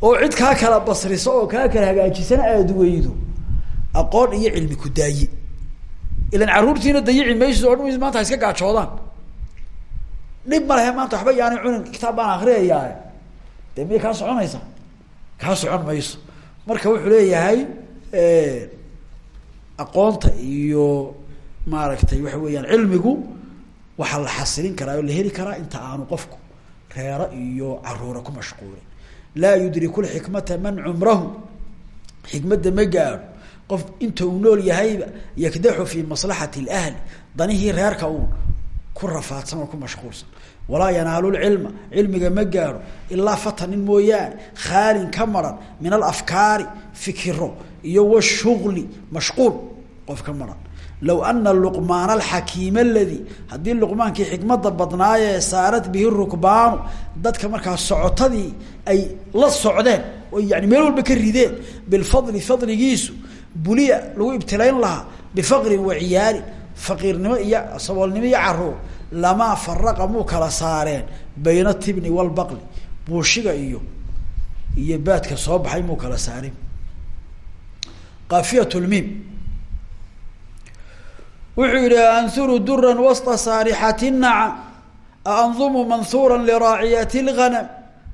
oo cid kaa kala basriso oo kaa kala hagaajisana aada weydo aqoon iyo cilmi ku daaye ilan carruurtiina dayici mayso o dhan maanta ha iska gaajoodaan dhib ma lehe maanta waxba yaani cunin kitaab baan akriyayaa dee miyay kaa soconaysa kaa socon mayso. Marka wuxuu leeyahay aqoonta iyo maaragtay waxa weeyaan cilmigu waxaa la xasilin karaa oo la heli karaa inta aanu qofku reero iyo caruura ku mashquulin laa yudriku lxikmata man cumrahu xikmadda ma gaadho. Qof inta uu nool yahayba yakdaxu fi maslaxati اlahli danihii reerka uun ku rafaadsan oo ku mashquulsan. Walaa yanaalu lcilma. Cilmiga ma gaadho. Ilaa fatanin mooyaane khaalin ka maran min alafkaari fikiro iyo washugli mashquul qof ka maran low ana luqmaan alxakiima aladii haddii luqmaankii xikmada badnaayee saarat bihi rukbaanu dadka markaa socotadii ay la socdeen oo yani meel walba ka rideen bilfadli fadligiisu buliya lagu ibtilayn lahaa bifaqrin wa ciyaalin faqiirnimo iyo saboolnimo iyo carruur lamaa faraqa muu kala saareen bayna tibni walbaqli buushiga iyo iyo baadka soo baxay wuxuu yihi anhuru duran wasta saarixati nacam aandumu manhuura liraaciyati اlganam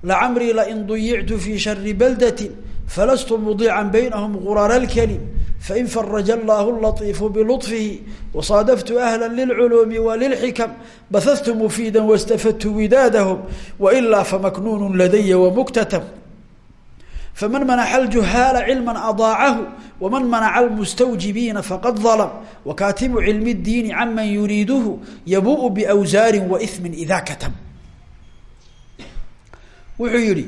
lacamrii lain duyictu fi shari baldatin falastu mudiican baynahum gurara lkelim fain faraja allahu latiifu biluطfihi wasaadaftu ahla lilculuumi walilxikam bahadtu mufiida wastafadtu widaadahum wailaa famaknuunu ladaya wamuktatam faman manaxa aljuhaala cilma adaacahu waman manaca almustawjibiina faqad dalm wakaatibu cilmi اdiini caman yuriiduhu yabuءu biwsaari waimi ida katam wuxuu yihi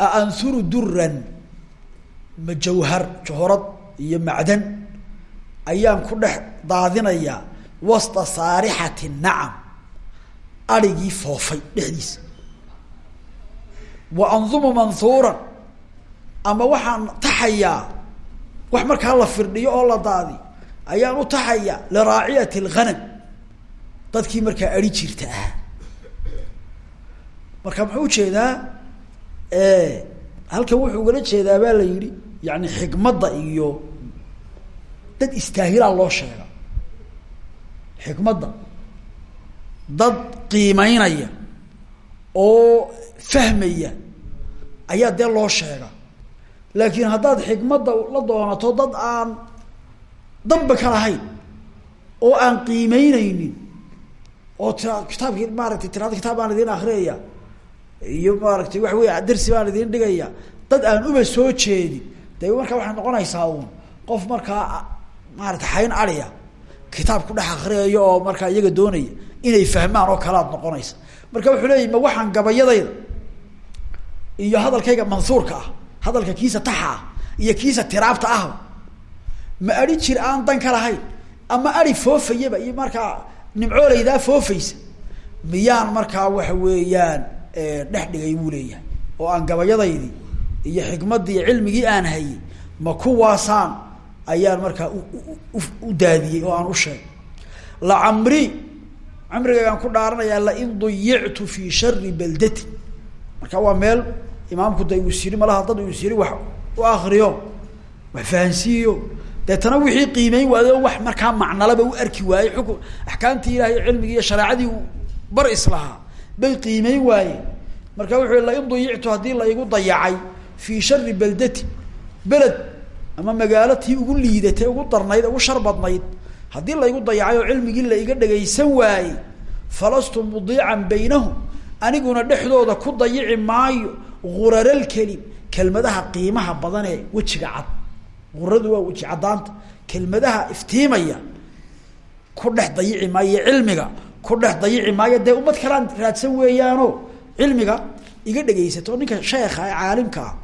aanhuru duran ma jawhar johorad iyo macdan ayaan ku dhex daadinayaa wasta saarixati nacam arigii foofay dhexdiisa wa andumu manhuuran ama waxaan taxayaa wax markaa la firdhiyo oo la daadi ayaan u taxayaa liraaciyati alghanam dadkii markaa ari jirta. Ah marka muxuu u jeedaa halkan wuxuu ugala jeedaa baa la yihi yani xikmadda iyo dad istaahilaa loo sheega. Xikmadda dad qiimeynaya oo fahmaya. Ayaa dee loo sheega laakiin haddaad xikmadda la doonato dad aan danba ka lahayn oo aan qiimeyneynin oo tira kitaabkii maaragtay tirada kitaab baan idin akriyaya iyo maaragtay waxa wey darsi baan idin dhigaya dad aan uba soo jeedin de markaa waxay noqonaysaa uun qof markaa maarata xayn ariya kitaab ku dhex akriyayo oo markaa iyaga doonaya inay fahmaan oo kalaad noqonaysa. Marka wuxuu leeyahy ma waxaan gabayadayda iyo hadalkayga mansuurka ah hadalka kiisa taxa ah iyo kiisa tiraabta ahba ma ari jir aan dan ka lahayn ama ari foofayaba iyo markaa nimcooleydaa foofaysa miyaan markaa waxa weeyaan dhex dhigay buu leeyahay. Oo aan gabayadaydii iyo xikmaddii cilmigii aan hayay ma kuwaasaan ayaan markaa u daadiyey oo aan u sheegay. Lacamri camrigaygaan ku dhaaranayaa lain duyictu fi shari baldati. Marka waa meel imaamku da uu siri malaha dad uu siri wax u akriyo wax fahansiiyo. Deetana wixii qiimeyn waayo wax markaa macnalaba u arki waayey xukun. Axkaamtii ilahay cilmigii iyo shareecadii bar islahaa bay qiimeyn waayeen marka wuxuu lain duyictu haddii la igu dayacay fii shari beldati beled ama magaalo tii ugu liidatay ugu darnayd ugu shar badnayd haddii laygu dayacay oo cilmigii la iga dhagaysan waayey falastu mudiican baynahum aniguna dhexdooda ku dayici maayo guraralkelim kelmadaha qiimaha badan ee wejiga cad. Guradu waa weji caddaanta. Kelmadaha iftiimaya ku dhex dayici maayo cilmiga ku dhex dayici maayo dee ummad kalaan raadsan weeyaano cilmiga iga dhegaysato. Ninka sheekha ee caalimka ah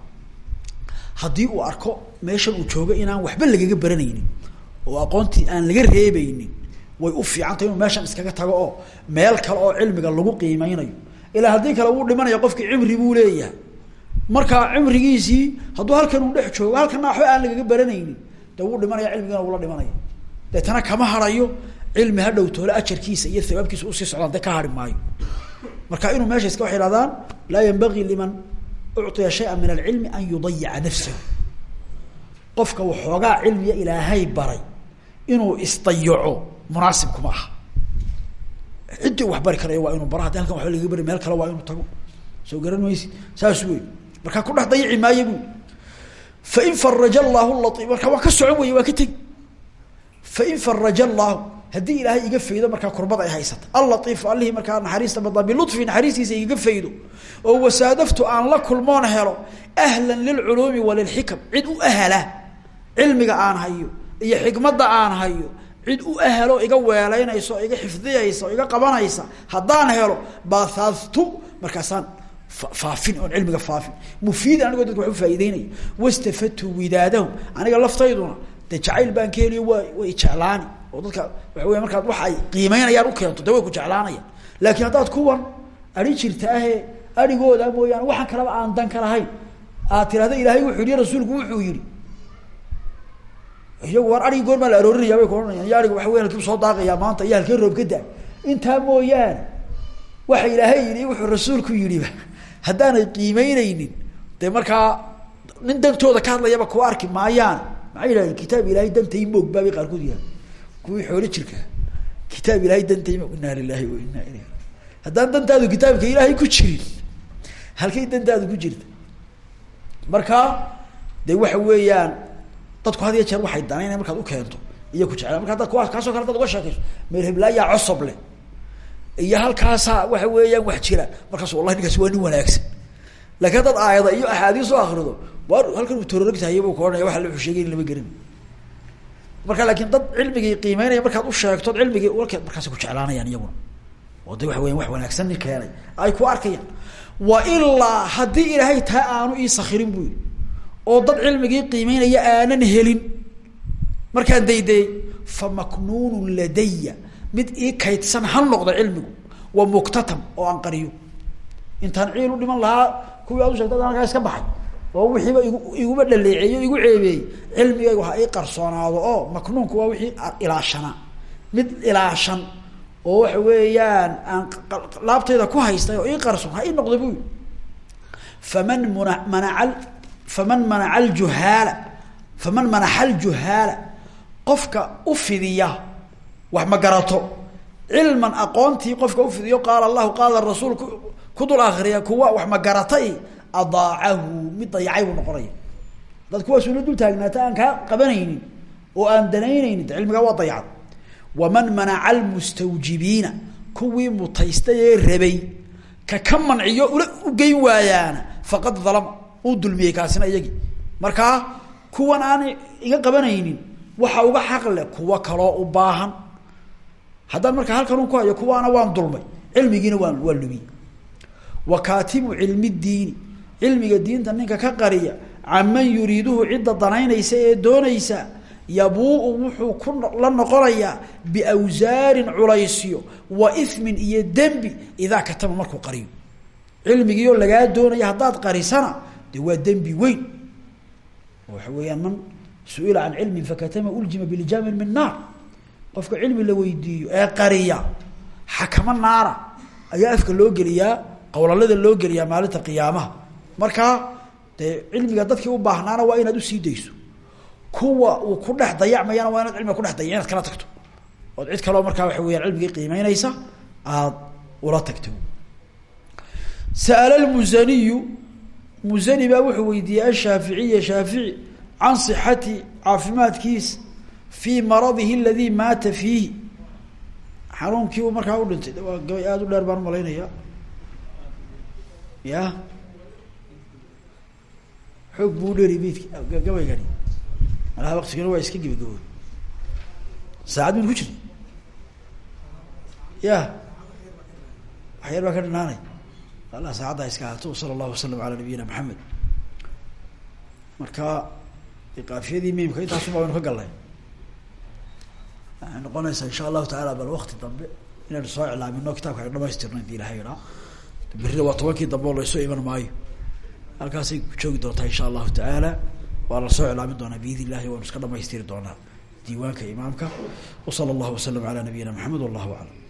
haddii uu arko meeshan uu joogo inaan waxba lagaga baranaynin oo aqoontii aan laga reebeynin way u fiicantay inuu meeshan iskaga tago oo meel kale oo cilmiga lagu qiimeynayo. Ilaa haddii kale wuu dhimanaya qofkii cimri buu leeyahay marka cimrigiisii hadduu halkan uu dhex joogo halkana waxba aan lagaga baranaynin de wuu dhimanaya cilmigana wula dhimanaya. Deetana kama harayo cilmi ha dhow toole ajarkiisa iyo hawaabkiisa u sii socdaan ka hari marka inuu meesha iska waxay hahdaan laa yanbagii liman ucطiya shaya min alcilmi an yudayica nafsahu. Qofka waxoogaa cilmiga ilaahay baray inuu isdayaco munaasib kuma aha. Ciddii wax bari karaya waa inuu baro halkan waba lagaga bari meel kale waa inuu tago. Soo garan maysi saas wey markaa ku dhex dayici maayo bu fain faraja allahu lai markaa waa ka socon wey waa ka tegi. Fain faraja allahu haddii ilaahay iga faydo markaa kurbada ay haysata. Allaiifu allihii markaa naxariista badnaa bilufi naxariistiisa igaga faydo. Oo wasaadaftu aan la kulmoon helo ahlan lilculuumi walilxikam cid u ahala cilmiga aan hayo iyo xikmadda aan hayo cid u ahalo iga weeleynaysa oo iga xifdiyaysa oo iga qabanaysa haddaan helo bahaadtu markaasaan faafin oon cilmiga faafin. Mufiidan anigoo dadka wax u faa'ideynaya wastafadtu widaadahum. Aniga laftayduna dee jacayl baan ka heliyo waa way jeclaani. Oo dadka waxa wey markaad wax ay qiimeynayaan u keento de way ku laakiin haddaad kuwan ari jirta ahee arigooda mooyaane waxaan kalaba aan dan ka lahayn. Aad tirahda ilaahay wuxuu yihi rasuulku wuxuu yihi iyagu waar arigi goormaa la aroorinaya bay ku ohanayaan iyo ariga waxa soo daaqayaa maanta iyo halkee roob ka da intaa waxa ilaahay yidhi wuxuu rasuulku yidhiba haddaanay qiimeyneynin dee markaa nin dantooda ka hadlayaba kuwa arki maayaan. Maxay yidhahdeen kitaab ilaahay dantay moog baabay qaarkood yahay kuwii xoolo jirka kitaab ilaahay dantay moog inaa lilahi wa inaa ilayh haddaan dantaadu kitaabka ilaahay ku jirin halkay dandaadu ku jirta marka de waxa weeyaan dadku had iyo jeer waxay danaynaya markaad ukeento iyo ku jeclaan. Marka haddaad kuwaas kaasoo kale dad uga sheekayso meel heblaayaa cosob leh iyo halkaasaa waxa weeyaan wax jira. Markaas wallahi ninkaasi waa nin wanaagsan. Lakin haddaad aayada iyo axaadiis oo akrido waa halkan uu tororogtahay bu ka ohanaya waxa la sheegay in lama gerin marka laakin dad cilmigii qiimeynaya markaad u sheegtood cilmigii walka markaasay ku jeclaanayaan iyaguna oo de waxa wax wanaagsan nin keenay ay ku arkayaan. Wa ilaa haddii ilaahay taa aanu ii sakirin bu yidhi. Oo dad cilmigii qiimeynaya aanan helin. Markaan daydayey fa maknuunun ladaya mid ii kaydsan ha noqdo cilmigu wa muktatam oo aan qariyo. Intaan ciil u dhiman lahaa kuwii aad u sheegtay halkaa iska baxay. Oo wixiiba igu iguba dhaleeceeyo igu ceebeeyey. Cilmigaygu ha ii qarsoonaado oo maknuunku waa wixii ilaashanaa mid ilaashan oo waxa weeyaan aan laabtayda ku haystay oo ii qarsoon ha ii noqdo bu yii faman muna manaca faman manaca aljuhaala faman manaxa aljuhaala qofka u fidiya wax ma garato. Cilman aqoontii qofka ufidiyo qaala allahu qaala rasuul ku dul akriya kuwa wax ma garatay adaacahu mid dayacay buu noqonaya. Dad kuwaasuna dul taagnaata aan kaa qabanaynin oo aan danaynaynin cilmigaa waa dayacad. Waman manaca almustawjibiina kuwii mutaystay rabay ka ka manciyo ula ugeyn waayaana faqad dalama uu dulmiyey kaasina iyagii. Markaa kuwan aan iga qabanaynin waxa uga xaqle kuwa kaloo u baahan haddaan markaa halkanun ku hayo kuwaana waan dulmay cilmigiina waan waan lumiyey wa kaatimu cilmi diini cilmiga diinta ninka ka qariya canman yuriiduhu cidda danaynaysa ee doonaysa yabuu wuxuu ku la noqonayaa biawsaarin culaysyo wa ismin iyo dembi idaa katama markuu qariyo. Cilmigiioo lagaa doonaya haddaad qarisana de waa dembi weyn. Waxa weeyaan man su'ila can fakatama uljima bilijaamin min naar qofka cilmi la weydiiyo ee qariya xakamo naara ayaa afka loo geliyaa qowlalada loo geliyaa maalinta qiyaamaha. Markaa dee cilmiga dadkii u baahnaana waa inaad u sii dayso. Kuwa uu ku dhex dayacmayana waa inaad cilmiga kudhex daya inaad kala tagto. Ood cid kaloo markaa waxa weyaan cilmigii qiimeynaysa aada ula tagto. Sa'ala lmusaniyu musani baa wuxuu weydiiyey ashaaficiya shaafici can sixati caafimaadkiisa fii maradihi aladii maata fiihi. Xanuunkii uu markaa u dhintay. Waa gabay aada u dheer baan u malaynaya ya xoog buu dheeri beydki gabaygani. Malaha waktigana waa iska gebagabo saacad min ku jiri ya wax yar baa ka dhinaanay allah saacaddaa iska haato sala allahu wasalam ala nabiyina maxamed marka qaafiyadii mimka intaasuma waynu ka galnay waxay noqonaysaa insha allahu taala bal wakti dambe inaynu soo iclaamino kitabka aynu dhamaystirno inti ilahay idhaa waa tobankii dambe oo laysoo iman maayo. Halkaasay joogi doontaa insha allahu tacaala waa la soo iclaamin doonaa biidn illahi waanu iska dhamaystiri doonaa diiwaanka imaamka. Wasala allahu wasalam ala nabiyina maxamed wallahu aclam